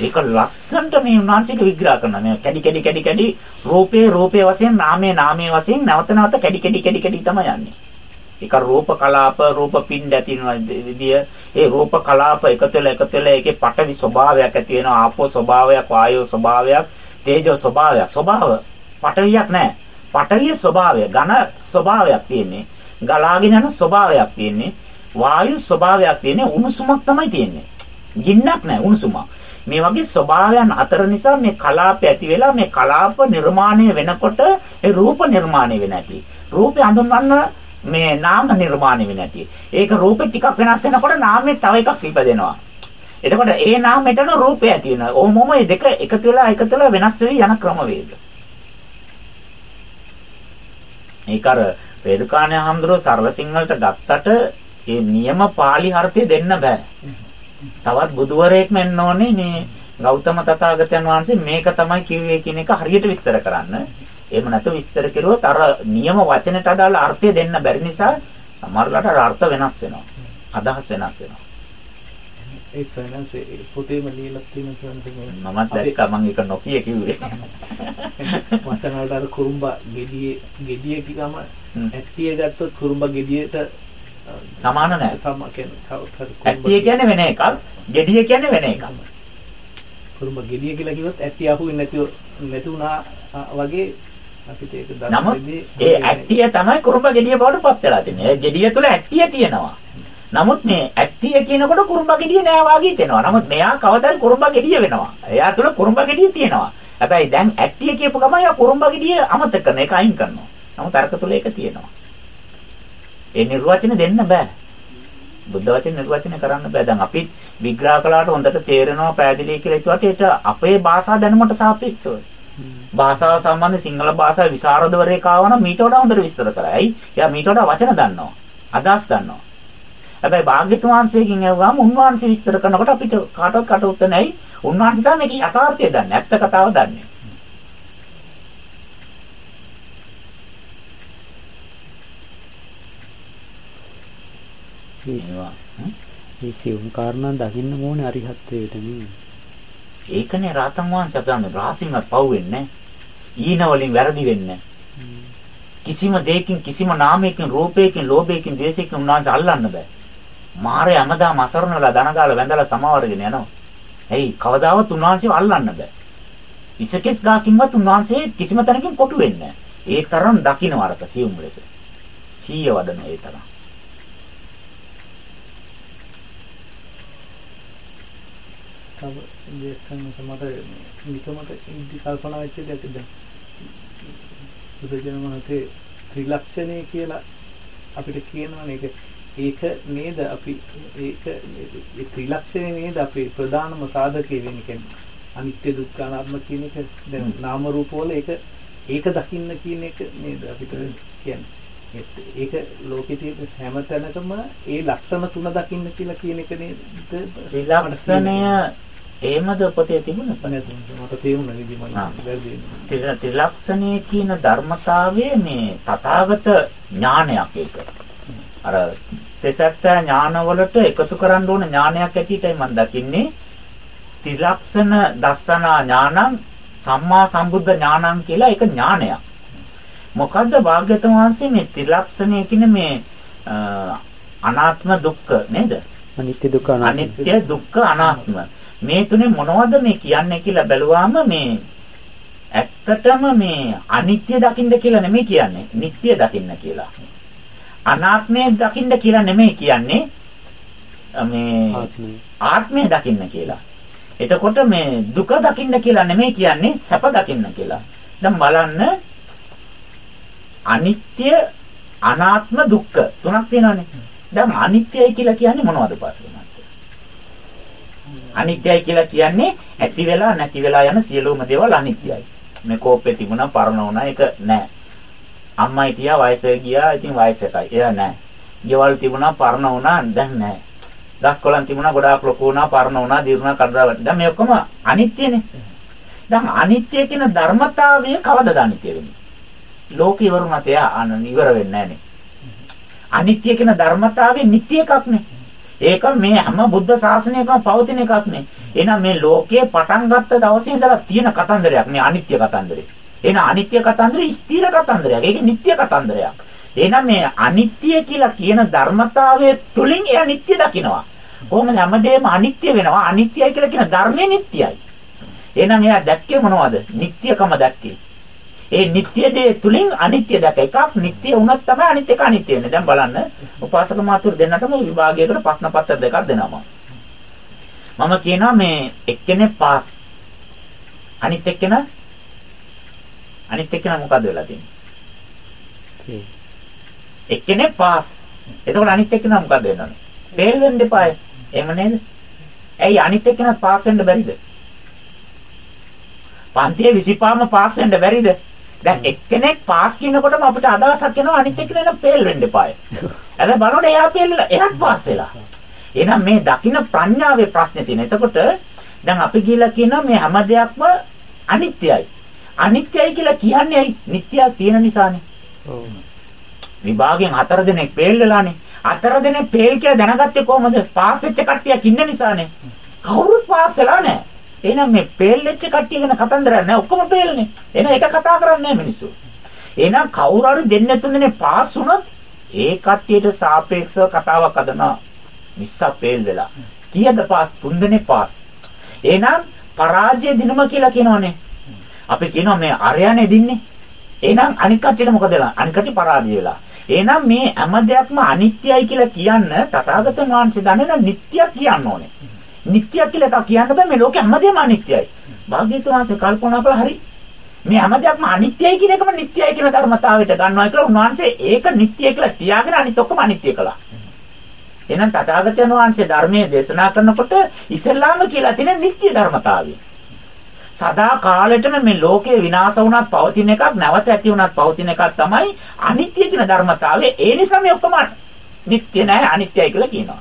ඒක ලස්සනට මේ උන්වහන්සේට විග්‍රහ කරනවා. මේ කැඩි කැඩි කැඩි කැඩි රූපේ රූපේ වශයෙන් නාමයේ නාමයේ වශයෙන් නැවත නැවත කැඩි කැඩි කැඩි කැඩි තමයි යන්නේ. ඒක රූප කලාප රූප පින්ඩ ඇති වෙන විදිය ඒ රූප කලාප එකතු වෙලා එකතු වෙලා ඒකේ පටවි ස්වභාවයක් ඇති වෙනවා ආපෝ ස්වභාවයක් වායෝ ස්වභාවයක් තේජෝ ස්වභාවයක් ස්වභාව පටවියක් නැහැ පටවිය ස්වභාවය ඝන ස්වභාවයක් තියෙන්නේ ගලාගෙන යන ස්වභාවයක් තියෙන්නේ වායු ස්වභාවයක් තියෙන්නේ උණුසුමක් තමයි තියෙන්නේ. ගින්නක් නැහැ උණුසුමක්. මේ වගේ ස්වභාවයන් අතර නිසා මේ කලාප ඇති වෙලා මේ කලාප නිර්මාණය වෙනකොට ඒ රූප නිර්මාණය වෙන ඇති රූපය හඳුන්වන්න මේ නාම නිර්මාණය වෙන ඇති ඒක රූපෙ ටිකක් වෙනස් වෙනකොට නාමෙ තව එකක් ඉපදෙනවා එතකොට ඒ නාමෙටන රූපය ඇති වෙනවා. ඕමම මේ දෙක එකතු වෙලා එකතු වෙලා වෙනස් වෙවි යන ක්‍රමවේද ඒක අර වේදකාණ්‍ය හඳුරෝ සරල සිංහලට ගත්තට ඒ නියම පාලි අර්ථය දෙන්න බෑ තවත් බුදුවරයෙක්ම එන්න ඕනේ මේ ගෞතම තථාගතයන් වහන්සේ මේක තමයි කිව්වේ කියන එක හරියට විස්තර කරන්න. එහෙම නැත්නම් විස්තර කරුවොත් අර නියම වචනට අදාළ අර්ථය දෙන්න බැරි නිසා සමහරවිට අර අර්ථ වෙනස් වෙනවා. අදහස් වෙනස් වෙනවා. ඒ සයනස් පොතේම ලියලා තියෙන සයනස් මමත් දැක්කා මම ඒක නොකිය කිව්වේ. වසනවලට අර කුරුම්බා ගෙඩියේ ගෙඩිය කිවම හ්ම්. ඇට්ටිය ගත්තොත් කුරුම්බා ගෙඩියට සමාන නැහැ. සම ඇට්ටිය කියන්නේ වෙන එකක්, gediye කියන්නේ වෙන එකක්. කුරුම්බා ගෙඩිය කියලා කිව්වොත් ඇට්ටිය අහුවෙන්නේ නැතුව නැති වුණා අ, වගේ අපිට ඒක දන්නේදී ඒ ඇට්ටිය තමයි කුරුඹ gediye බවට පත් වෙලා තියෙන්නේ. ඒ gediye තුල ඇට්ටිය තියෙනවා. නමුත් මේ ඇට්ටිය කියනකොට කුරුඹ gediye නෑ වාගේ තේනවා. නමුත් මෙයා කවදාද කුරුඹ gediye වෙනවා. එයා තුල කුරුඹ gediye තියෙනවා. හැබැයි දැන් ඇට්ටිය කියපු ගමන් යා කුරුඹ gediye අමතක කරන එක අයින් කරනවා. නමුත් අරක තුල ඒක තියෙනවා. ඒ නිර්වචන දෙන්න බෑ. බුද්ධ වචන නිර්වචනය කරන්න බෑ. දැන් අපි විග්‍රහ කළාට හොඳට තේරෙනවා පැහැදිලි කියලා හිතුවට ඒක අපේ භාෂා දැනුමට සාපේක්ෂව. භාෂාව සම්බන්ධ සිංහල භාෂාවේ විසරදවරයෙක් ආවනම් මීට වඩා හොඳට විස්තර කරයි. ඇයි? එයා මීට වඩා වචන දන්නවා. අදහස් දන්නවා. හැබැයි භාග්‍යතුන් වහන්සේගෙන් ඇහුවාම උන්වහන්සේ විස්තර කරනකොට අපිට කාටවත් කට උත්තර නැයි. උන්වහන්සේ තමයි මේකේ යථාර්ථය දන්නේ. ඇත්ත කතාව දන්නේ. හ්ම්? මේ සියුම් කාරණා දකින්න ඕනේ අරිහත්ත්වයට නෙමෙයි. ඒකනේ රාතන් වහන්සේ අපේ රාසින්වත් පව් වෙන්නේ ඊන වලින් වැරදි වෙන්නේ කිසිම දෙයකින් කිසිම නාමයකින් රූපයකින් ලෝභයකින් ද්වේෂයකින් උන්වහන්සේ අල්ලන්න බෑ මාරය හැමදාම අසරණ වෙලා දනගාලා වැඳලා සමාවරගෙන යනවා. එයි කවදාවත් උන්වහන්සේව අල්ලන්න බෑ. ඉසකෙස් ගාකින්වත් උන්වහන්සේ කිසිම තැනකින් කොටු වෙන්නේ ඒ තරම් දකින්න වරක සියුම් ලෙස. සීය වදන ඒ තරම්. තව දේශන සමහර නිකමට ඉදි කල්පනා වෙච්ච දෙයක් දැන්. බුදුජන මහතේ ත්‍රිලක්ෂණය කියලා අපිට කියනවනේ ඒක. ඒක නේද අපි ඒක ඒ ත්‍රිලක්ෂණය නේද අපේ ප්‍රධානම සාධකයේ වෙන්නේ කියන්නේ. අනිත්‍ය දුක්ඛ අනාත්ම කියන එක දැන් නාම රූප වල ඒක ඒක දකින්න කියන එක නේද අපිට කියන්නේ. ඒක ලෝකේ තියෙන හැම තැනකම ඒ ලක්ෂණ තුන දකින්න කියලා කියන එක නේද? ත්‍රිලක්ෂණය එහෙමද පොතේ තිබුණේ? මට තේරුණ විදිහ මම. වැරදි ත්‍රිලක්ෂණය කියන ධර්මතාවයේ මේ තථාගත ඥානයක් ඒක. අර තෙසත්ත ඥානවලට එකතු කරන්න ඕන ඥානයක් ඇටියටයි මම දකින්නේ. ත්‍රිලක්ෂණ දස්සනා ඥානං සම්මා සම්බුද්ධ ඥානං කියලා ඒක ඥානයක්. මොකද්ද භාග්‍යතුන් වහන්සේ මේ ත්‍රිලක්ෂණය කියන මේ අනාත්ම දුක්ඛ නේද? අනිත්‍ය දුක්ඛ අනාත්ම. අනිත්‍ය දුක්ඛ අනාත්ම මේ තුනේ මොනවද මේ කියන්නේ කියලා බැලුවාම මේ ඇත්තටම මේ අනිත්‍ය දකින්න කියලා නෙමෙයි කියන්නේ නිට්ටය දකින්න කියලා අනාත්මය දකින්න කියලා නෙමෙයි කියන්නේ මේ ආත්මය. දකින්න කියලා එතකොට මේ දුක දකින්න කියලා නෙමෙයි කියන්නේ සැප දකින්න කියලා දැන් බලන්න අනිත්‍ය අනාත්ම දුක්ඛ තුනක් තියෙනවානේ දැන් අනිත්‍යයි කියලා කියන්නේ මොනවද පාසලමත් අනිත්‍යයි කියලා කියන්නේ ඇති වෙලා නැති වෙලා යන සියලුම දේවල් අනිත්‍යයි. මේ කෝප්පේ තිබුණා පරණ වුණා ඒක නෑ. අම්මා හිටියා වයසට ගියා ඉතින් වයස එකයි. ඒක නෑ. ගෙවල් තිබුණා පරණ වුණා දැන් නෑ. ගස් කොළන් තිබුණා ගොඩාක් ලොකු වුණා පරණ වුණා දිරුණා කඩලා දැන් මේ ඔක්කොම අනිත්‍යනේ. දැන් අනිත්‍ය කියන ධර්මතාවය කවදද අනිත්‍ය වෙන්නේ? ලෝක ඉවරුණත් එයා අන ඉවර වෙන්නේ නෑනේ. අනිත්‍ය කියන ධර්මතාවය නිට්ටය එකක් නේ. ඒක මේ හැම බුද්ධ ශාසනයකම පවතින එකක් නේ. එහෙනම් මේ ලෝකයේ පටන් ගත්ත දවසේ ඉඳලා තියෙන කතන්දරයක් නේ අනිත්‍ය කතන්දරේ. එහෙනම් අනිත්‍ය කතන්දරේ ස්ථිර කතන්දරයක්. ඒක නිට්ටය කතන්දරයක්. එහෙනම් මේ අනිත්‍ය කියලා කියන ධර්මතාවය තුලින් එයා නිට්ටය දකිනවා. කොහොමද හැමදේම අනිත්‍ය වෙනවා. අනිත්‍යයි කියලා කියන ධර්මයේ නිට්ටයයි. එහෙනම් එයා දැක්කේ මොනවද? නිට්ටයකම දැක්කේ. ඒ නිට්ටය දේ තුලින් අනිත්‍ය දැක එකක් නිට්ටය වුණත් තමයි අනිත් එක අනිත්‍ය වෙන්නේ. දැන් බලන්න උපාසක මාතුරු දෙන්නටම විභාගයකට ප්‍රශ්න පත්‍ර දෙකක් දෙනවා. මම කියනවා මේ එක්කෙනෙක් පාස්. අනිත් එක්කෙනා අනිත් එක්කෙනා මොකද වෙලා තියෙන්නේ? එක්කෙනෙක් පාස්. එතකොට අනිත් එක්කෙනා මොකද වෙනවද? ෆේල් වෙන්න එපායි. එහෙම නේද? ඇයි අනිත් එක්කෙනා පාස් වෙන්න බැරිද? පන්තියේ 25ම පාස් වෙන්න බැරිද? දැන් එක්කෙනෙක් පාස් කියනකොටම අපිට අදහසක් එනවා අනිත් එක්කෙනා ෆේල් වෙන්න එපායි. හැබැයි බලන්න එයා ෆේල් වෙලා එයාත් පාස් වෙලා. එහෙනම් මේ දකින්න ප්‍රඥාවේ ප්‍රශ්නේ තියෙන. එතකොට දැන් අපි කියලා කියනවා මේ හැම දෙයක්ම අනිත්‍යයි. අනිත්‍යයි කියලා කියන්නේ ඇයි? නිට්ටයක් තියෙන නිසානේ. ඔව්. විභාගයෙන් හතර දෙනෙක් ෆේල් වෙලානේ. හතර දෙනෙක් ෆේල් කියලා දැනගත්තේ කොහමද? පාස් වෙච්ච කට්ටියක් ඉන්න නිසානේ. කවුරුත් පාස් වෙලා නැහැ. එහෙනම් මේ ෆේල් වෙච්ච කට්ටිය ගැන කතන්දරයක් නැහැ. ඔක්කොම ෆේල්නේ. එහෙනම් ඒක කතා කරන්නේ නැහැ මිනිස්සු. එහෙනම් කවුරු හරි දෙන්න තුන්දෙනේ පාස් වුණොත් ඒ කට්ටියට සාපේක්ෂව කතාවක් හදනවා. මිස්සා ෆේල් වෙලා. කීයද පාස්? තුන්දෙනේ පාස්. එහෙනම් පරාජය දිනම කියලා කියනවනේ. අපි කියනවා මේ අරයනේ දින්නේ. එහෙනම් අනික් කට්ටියට මොකද වෙලා? අනික් කට්ටිය පරාජය වෙලා. එහෙනම් මේ හැම දෙයක්ම අනිත්‍යයි කියලා කියන්න තථාගතයන් වහන්සේ දන්නේ නිට්ටයක් කියන්න ඕනේ. නිට්ටයක් කියලා එකක් කියන්න බෑ මේ ලෝකෙ හැමදේම අනිත්‍යයි. භාග්‍යතුන් වහන්සේ කල්පනා කළා හරි. මේ හැම දෙයක්ම අනිත්‍යයි කියන එකම නිට්ටයයි කියන ධර්මතාවයට ගන්නවා කියලා උන්වහන්සේ ඒක නිට්ටය කියලා තියාගෙන අනිත් ඔක්කොම අනිත්‍ය කළා. එහෙනම් තථාගතයන් වහන්සේ ධර්මයේ දේශනා කරනකොට ඉස්ලාම කියලා තියෙන නිට්ටය ධර්මතාවය. සදා කාලෙටම මේ ලෝකේ විනාශ වුණත් පවතින එකක් නැවත ඇති වුණත් පවතින එකක් තමයි අනිත්‍ය කියන ධර්මතාවය. ඒ නිසා මේ ඔක්කොම නිට්ටය නැහැ අනිත්‍යයි කියලා කියනවා.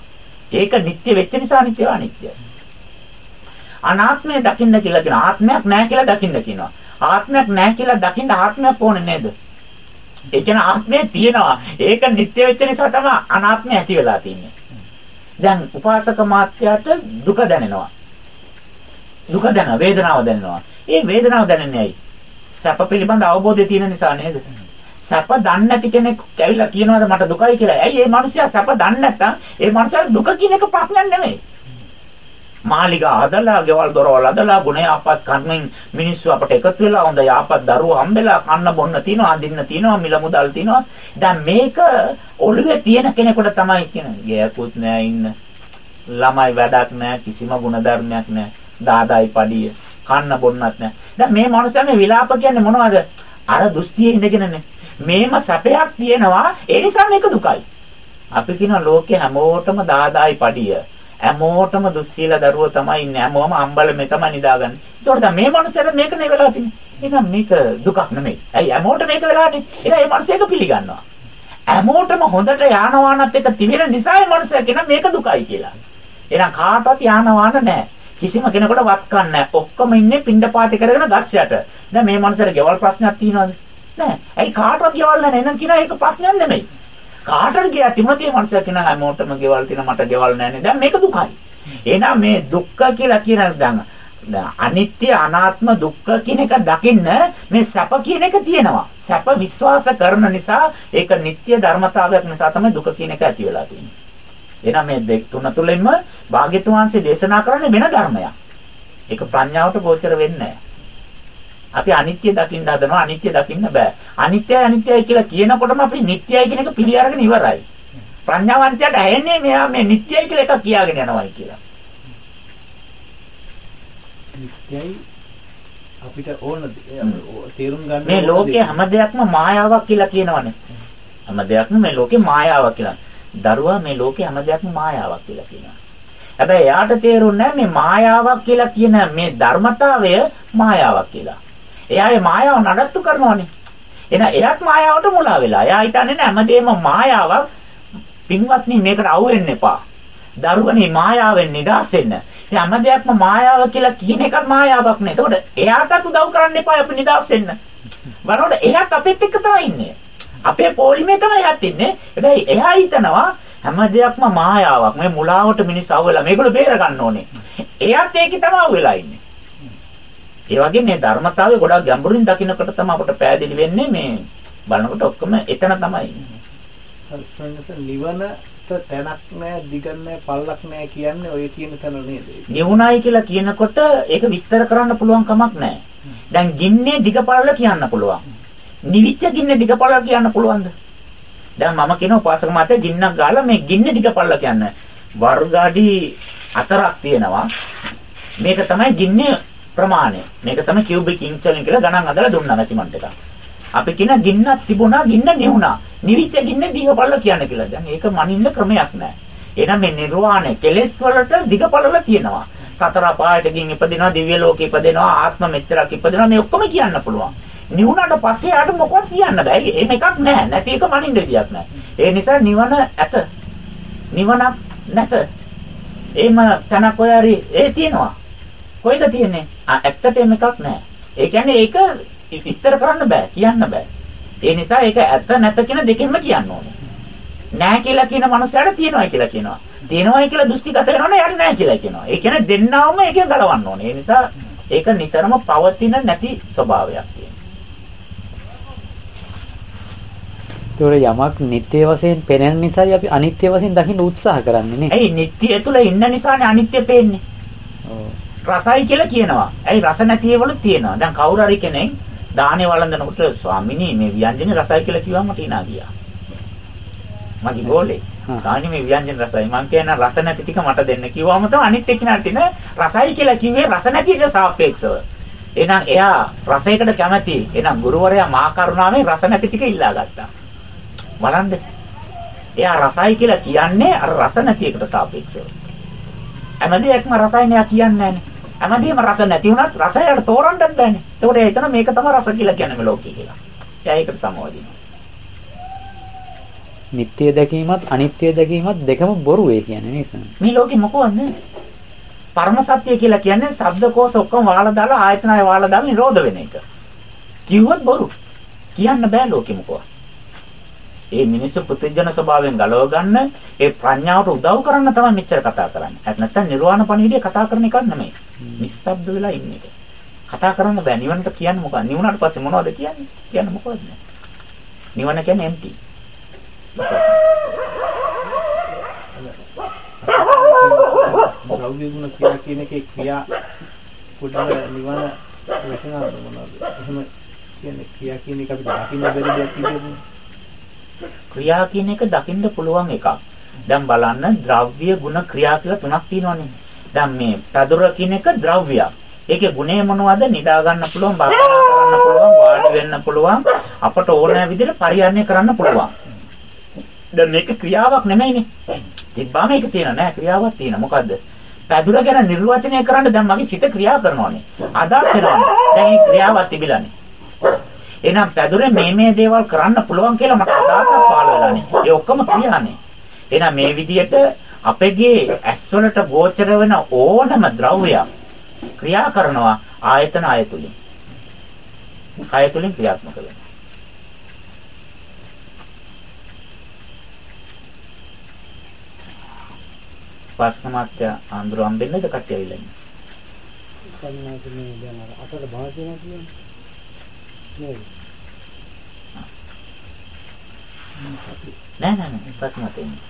ඒක නිට්ටය වෙච්ච නිසා අනිත්‍යව අනිත්‍යයි. අනාත්මය දකින්න කියලා කියනවා. ආත්මයක් නැහැ කියලා දකින්න කියනවා. ආත්මයක් නැහැ කියලා දකින්න ආත්මයක් ඕනේ නේද? ඒ කියන්නේ ආත්මය තියෙනවා. ඒක නිට්ටය වෙච්ච නිසා තමයි අනාත්මය ඇති වෙලා තියෙන්නේ. දැන් උපාසක මාත්‍යාට දුක දැනෙනවා. දුක දැන වේදනාව දැනෙනවා. ඒ වේදනාව දැනෙන්නේ ඇයි? සැප පිළිබඳ අවබෝධය තියෙන නිසා නේද? සැප දන්නේ නැති කෙනෙක් ඇවිල්ලා කියනවාද මට දුකයි කියලා. ඇයි මේ මිනිස්සයා සැප දන්නේ නැත්තම් ඒ මිනිස්සයා දුක කියන එක ප්‍රශ්නයක් නෙමෙයි. මාලිගා හදලා, ගෙවල් දොරවල් හදලා, ගුණ යාපත් කර්මෙන් මිනිස්සු අපට එකතු වෙලා හොඳ යාපත් දරුවෝ හම්බෙලා කන්න බොන්න තියනවා, අඳින්න තියනවා, මිල මුදල් තියනවා. දැන් මේක ඔළුවේ තියෙන කෙනෙකුට තමයි කියන්නේ. ගෑකුත් නෑ ඉන්න. ළමයි වැඩක් නෑ, කිසිම ಗುಣධර්මයක් නෑ. දාදායි පඩිය කන්න බොන්නත් නැහැ. දැන් මේ මනුස්සයා මේ විලාප කියන්නේ මොනවද? අර දෘෂ්ටියේ ඉඳගෙනනේ. මේම සැපයක් තියෙනවා ඒ නිසා මේක දුකයි. අපි කියන ලෝකේ හැමෝටම දාදායි පඩිය. හැමෝටම දුස්සීල දරුවෝ තමයි ඉන්නේ. හැමෝම අම්බලමේ තමයි නිදාගන්නේ. ඒතකොට දැන් මේ මනුස්සයාට මේක නේ වෙලා තියෙන්නේ. එහෙනම් මේක දුකක් නෙමෙයි. ඇයි හැමෝට මේක වෙලානේ? එහෙනම් මේ මනුස්සයක පිළිගන්නවා. හැමෝටම හොඳට යානවානත් එක තිබෙන නිසා මේ මනුස්සයා කියන මේක දුකයි කියලා. එහෙනම් කාටවත් යානවාන නැහැ. කිසිම කෙනෙකුට වත් කන්න නැහැ. ඔක්කොම ඉන්නේ පින්ඩපාති කරගෙන ගස් යට. දැන් මේ මනුස්සයාට ගෙවල් ප්‍රශ්නයක් තියෙනවද? නැහැ. ඇයි කාටවත් ගෙවල් නැහැ. එහෙනම් කියනවා ඒක ප්‍රශ්නයක් නෙමෙයි. කාටද ගියා තිමතිය මනුස්සයා කියන හැමෝටම ගෙවල් තියෙන මට ගෙවල් නැහැ දැන් මේක දුකයි. එහෙනම් මේ දුක්ඛ කියලා කියන දැන් අනිත්‍ය අනාත්ම දුක්ඛ කියන එක දකින්න මේ සැප කියන එක තියෙනවා. සැප විශ්වාස කරන නිසා ඒක නিত্য ධර්මතාවයක් නිසා තමයි දුක කියන එක ඇති වෙලා තියෙන්නේ. එහෙනම් මේ දෙක තුන තුළින්ම භාග්‍යතුන් වහන්සේ දේශනා කරන්නේ වෙන ධර්මයක්. ඒක ප්‍රඥාවට ගෝචර වෙන්නේ අපි අනිත්‍ය දකින්න හදනවා අනිත්‍ය දකින්න බෑ. අනිත්‍යයි අනිත්‍යයි කියලා කියනකොටම අපි නිට්ටයයි කියන එක පිළි අරගෙන ඉවරයි. ප්‍රඥාවන්තයාට ඇහෙන්නේ මෙයා මේ නිට්ටයයි කියලා එකක් කියාගෙන යනවායි කියලා. නිට්ටයයි අපිට ඕන තේරුම් ගන්න මේ ලෝකේ හැම දෙයක්ම මායාවක් කියලා කියනවනේ. හැම දෙයක්ම මේ ලෝකේ මායාවක් කියලා. දරුවා මේ ලෝකේ හැම දෙයක්ම මායාවක් කියලා කියනවා. හැබැයි එයාට තේරුන්නේ මේ මායාවක් කියලා කියන මේ ධර්මතාවය මායාවක් කියලා. එයා මේ මායාව නඩත්තු කරනවානේ. එහෙනම් එයාත් මායාවට මුලා වෙලා. එයා හිතන්නේ නෑ හැමදේම මායාවක්. පින්වත්නි මේකට අවු වෙන්න එපා. දරුවනේ මායාවෙන් නිදහස් වෙන්න. ඒ හැම දෙයක්ම මායාව කියලා කියන එකත් මායාවක් නේ. එතකොට එයාටත් උදව් කරන්න එපා අපි නිදහස් වෙන්න. වරොඩ එයාත් අපිත් එක්ක තමයි ඉන්නේ. අපේ පොලිමේ තමයි යත් ඉන්නේ. හැබැයි එයා හිතනවා හැම දෙයක්ම මායාවක්. මේ මුලාවට මිනිස්සු අවුලා මේගොල්ලෝ බේර ගන්න ඕනේ. එයාත් ඒකේ තමයි අවුලා ඉන්නේ. ඒ වගේ මේ ධර්මතාවය ගොඩක් ගැඹුරින් දකින්නකොට තමයි අපට පැහැදිලි වෙන්නේ මේ බලනකොට ඔක්කොම එතන තමයි. නිවනට තැනක් නැහැ, දිගක් නැහැ, පල්ලක් නැහැ කියන්නේ ඔය කියන තැන නේද? නිවුණයි කියලා කියනකොට ඒක විස්තර කරන්න පුළුවන් කමක් නැහැ. දැන් ගින්නේ දිග පළල කියන්න පුළුවන්. නිවිච්ච ගින්න දිගපළල කියන්න පුළුවන්ද? දැන් මම කියන උපාසක මාතේ ගින්නක් ගාලා මේ ගින්න දිගපළල කියන්න. වර්ගාඩි හතරක් තියෙනවා. මේක තමයි ගින්නේ ප්‍රමාණය. මේක තමයි කියුබික් ඉන්ච් වලින් කියලා ගණන් අදලා දුන්නා මැසිමන්ට් එක. අපි කියන ගින්නක් තිබුණා ගින්න නිවුණා. නිවිච්ච ගින්න දිගපළල කියන්න කියලා. දැන් ඒක මනින්න ක්‍රමයක් නැහැ. එහෙනම් මේ නිර්වාණය කෙලෙස් වලට දිගපළල තියෙනවා. සතර පායට ගින් ඉපදිනවා දිව්‍ය ලෝකෙ ඉපදිනවා ආත්ම මෙච්චරක් ඉපදිනවා මේ ඔක්කොම කියන්න පුළුවන්. නිවුණාට පස්සේ යාට මොකක්ද කියන්න බෑ. එහෙම එකක් නැහැ. නැති එක මනින්න විදියක් නැහැ. ඒ නිසා නිවන ඇත. නිවනක් නැත. එහෙම තනක් ඔය හරි ඒ තියෙනවා. කොයිද තියෙන්නේ? ඇත්තට එහෙම එකක් නැහැ. ඒ කියන්නේ ඒක විස්තර කරන්න බෑ, කියන්න බෑ. ඒ නිසා ඒක ඇත්ත නැත්ත කියන දෙකෙන්ම කියන්න ඕනේ. නැහැ කියලා කියන මනුස්සයාට තියෙනවා කියලා කියනවා. තියෙනවායි කියලා දෘෂ්ටිගත වෙනවනේ යාට නැහැ කියලා කියනවා. ඒ කියන්නේ දෙන්නාම ඒකෙන් ගලවන්න ඕනේ. ඒ නිසා ඒක නිතරම පවතින නැති ස්වභාවයක් තියෙනවා. යමක් නිත්‍ය වශයෙන් පෙනෙන නිසායි අපි අනිත්‍ය වශයෙන් දකින්න උත්සාහ කරන්නේ නේ. ඇයි නිට්ටිය තුල ඉන්න නිසානේ අනිත්‍ය පේන්නේ. රසයි කියලා කියනවා. ඇයි රස නැති ඒවලු තියෙනවා. දැන් කවුරු හරි කෙනෙක් දාහනේ වළඳනකොට ස්වාමිනී මේ ව්‍යංජනේ රසයි කියලා කිව්වම hina ගියා. මගේ ගෝලේ. සානි මේ ව්‍යංජන රසයි. මං කියන රස නැති ටික මට දෙන්න කිව්වම තමයි අනිත් එක්කනට ඉන්න රසයි කියලා කිව්වේ රස නැති එකට සාපේක්ෂව. එහෙනම් එයා රසයකට කැමති. එහෙනම් ගුරුවරයා මා කරුණාවෙන් රස නැති ටික ඉල්ලා ගත්තා. බලන්න. එයා රසයි කියලා කියන්නේ අර රස නැති එකට සාපේක්ෂව. හැමදේක්ම රසයි නෑ කියන්නේ නෑනේ. හැමදේම රස නැති වුණත් රසයට තෝරන්න බෑනේ. ඒකට එතන මේක තමයි රස කියලා කියන්නේ මේ ලෝකේ කියලා. එයා ඒකට සමවදිනවා. නිත්‍ය දැකීමත් අනිත්‍ය දැකීමත් දෙකම බොරු ඒ කියන්නේ නේද? මේ ලෝකේ මොකවද? පරම සත්‍ය කියලා කියන්නේ ශබ්දකෝෂ ඔක්කොම වහලා දාලා ආයතනය වහලා දාලා නිරෝධ වෙන එක. කිව්වොත් බොරු. කියන්න බෑ ලෝකෙ මොකවත්. ඒ මිනිස්සු පුත්‍ජන ස්වභාවයෙන් ගලව ගන්න ඒ ප්‍රඥාවට උදව් කරන්න තමයි මෙච්චර කතා කරන්නේ. ඒත් නැත්තම් නිර්වාණ පණිවිඩය කතා කරන එක නෙමෙයි. නිස්සබ්ද වෙලා ඉන්න එක. කතා කරන්න බෑ. නිවනට කියන්නේ මොකක්ද? නිවුණාට පස්සේ මොනවද කියන්නේ? කියන්න මොකවද නෑ. නිවන කියන්නේ empty. ද්‍රව්‍ය ගුණ ක්‍රියා කියන එකේ ක්‍රියා පොඩ්ඩක් නිවන වේශනාව මොනවද? එහෙම කියන්නේ ක්‍රියා කියන එක අපිට දකින්න බැරි දෙයක් කියන්නේ. ක්‍රියා කියන එක දකින්න පුළුවන් එකක්. දැන් බලන්න ද්‍රව්‍ය ගුණ ක්‍රියා කියලා තුනක් තියෙනවනේ. දැන් මේ පදුර කියන එක ද්‍රව්‍යයක්. ඒකේ ගුණය මොනවද? නිදා ගන්න පුළුවන්, භාවනා කරන්න පුළුවන්, වාඩි වෙන්න පුළුවන්, අපට ඕනෑ විදිහට පරිහරණය කරන්න පුළුවන්. දැන් මේක ක්‍රියාවක් නෙමෙයිනේ. තිබ්බාම ඒක තියෙන නෑ ක්‍රියාවක් තියෙන. මොකද්ද? පැදුර ගැන නිර්වචනය කරන්න දැන් මගේ සිත ක්‍රියා කරනවානේ. අදහස් වෙනවානේ. දැන් මේ ක්‍රියාවක් තිබිලානේ. එහෙනම් පැදුරේ මේ මේ දේවල් කරන්න පුළුවන් කියලා මට අදහසක් පහළ වෙලානේ. ඒ ඔක්කොම ක්‍රියානේ. එහෙනම් මේ විදිහට අපගේ ඇස් වලට ගෝචර වෙන ඕනම ද්‍රව්‍යයක් ක්‍රියා කරනවා ආයතන ආයතුලින්. ආයතුලින් ක්‍රියාත්මක වෙනවා. පාස්කමාත්‍ය ආන්දර අම්බෙන්නද කට්ටිය ඇවිල්ලා ඉන්නේ. කන්නාට මේ දැන් අර අතට බහ තියෙනවා කියන්නේ නේද? නෑ නෑ නෑ පාස්කමාත්‍ය ඉන්නේ.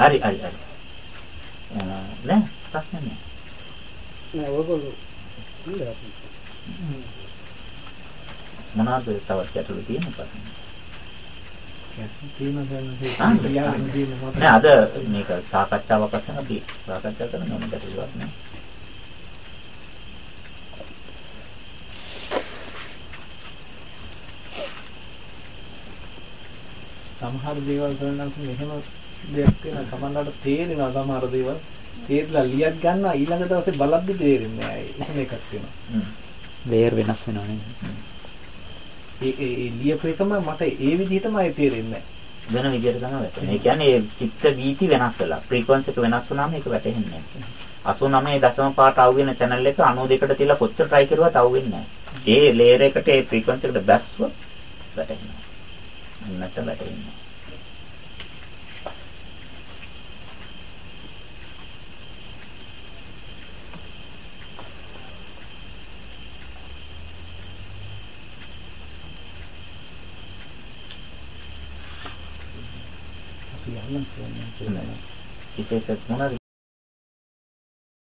හරි හරි හරි. අ, නෑ ප්‍රශ්න නෑ. නෑ ඔයගොල්ලෝ ඉන්නේ අපි. මොනවද තවත් ගැටලු තියෙන ප්‍රශ්න? තියෙන දැන් ආ, මේ ක්‍රියාවෙන් දින මොකද? නෑ අද මේක සාකච්ඡාවක් වශයෙන් අපි සාකච්ඡා කරන මොන ගැටලුවක් නෑ. සමහර දේවල් කරනවා මෙහෙම දෙයක් වෙන සමහරවිට තේරෙනවා සමහර දේවල් තේරලා ලියක් ගන්නවා ඊළඟ දවසේ බලද්දි තේරෙන්නේ නැහැ එහෙම එකක් වෙනවා හ්ම්. ලේයර් වෙනස් වෙනවා නේද? ඒ ඒ ඒ ලියපු එකම මට ඒ විදිහටමයි තේරෙන්නේ වෙන විදිහට තමයි වැටෙන්නේ. ඒ කියන්නේ ඒ චිත්ත වීති වෙනස් වෙලා ෆ්‍රීකවන්සි එක වෙනස් වුණාම ඒක වැටෙන්නේ නැහැ. 89.5 අවු වෙන channel එක 92කට තියලා කොච්චර try කරුවත් අවු වෙන්නේ නැහැ. ඒ layer එකට ඒ ෆ්‍රීකවන්සි එකට බැස්සුවොත් වැටෙනවා. නැත්නම් වැටෙන්නේ නැහැ. ますよね。それから、うん、も同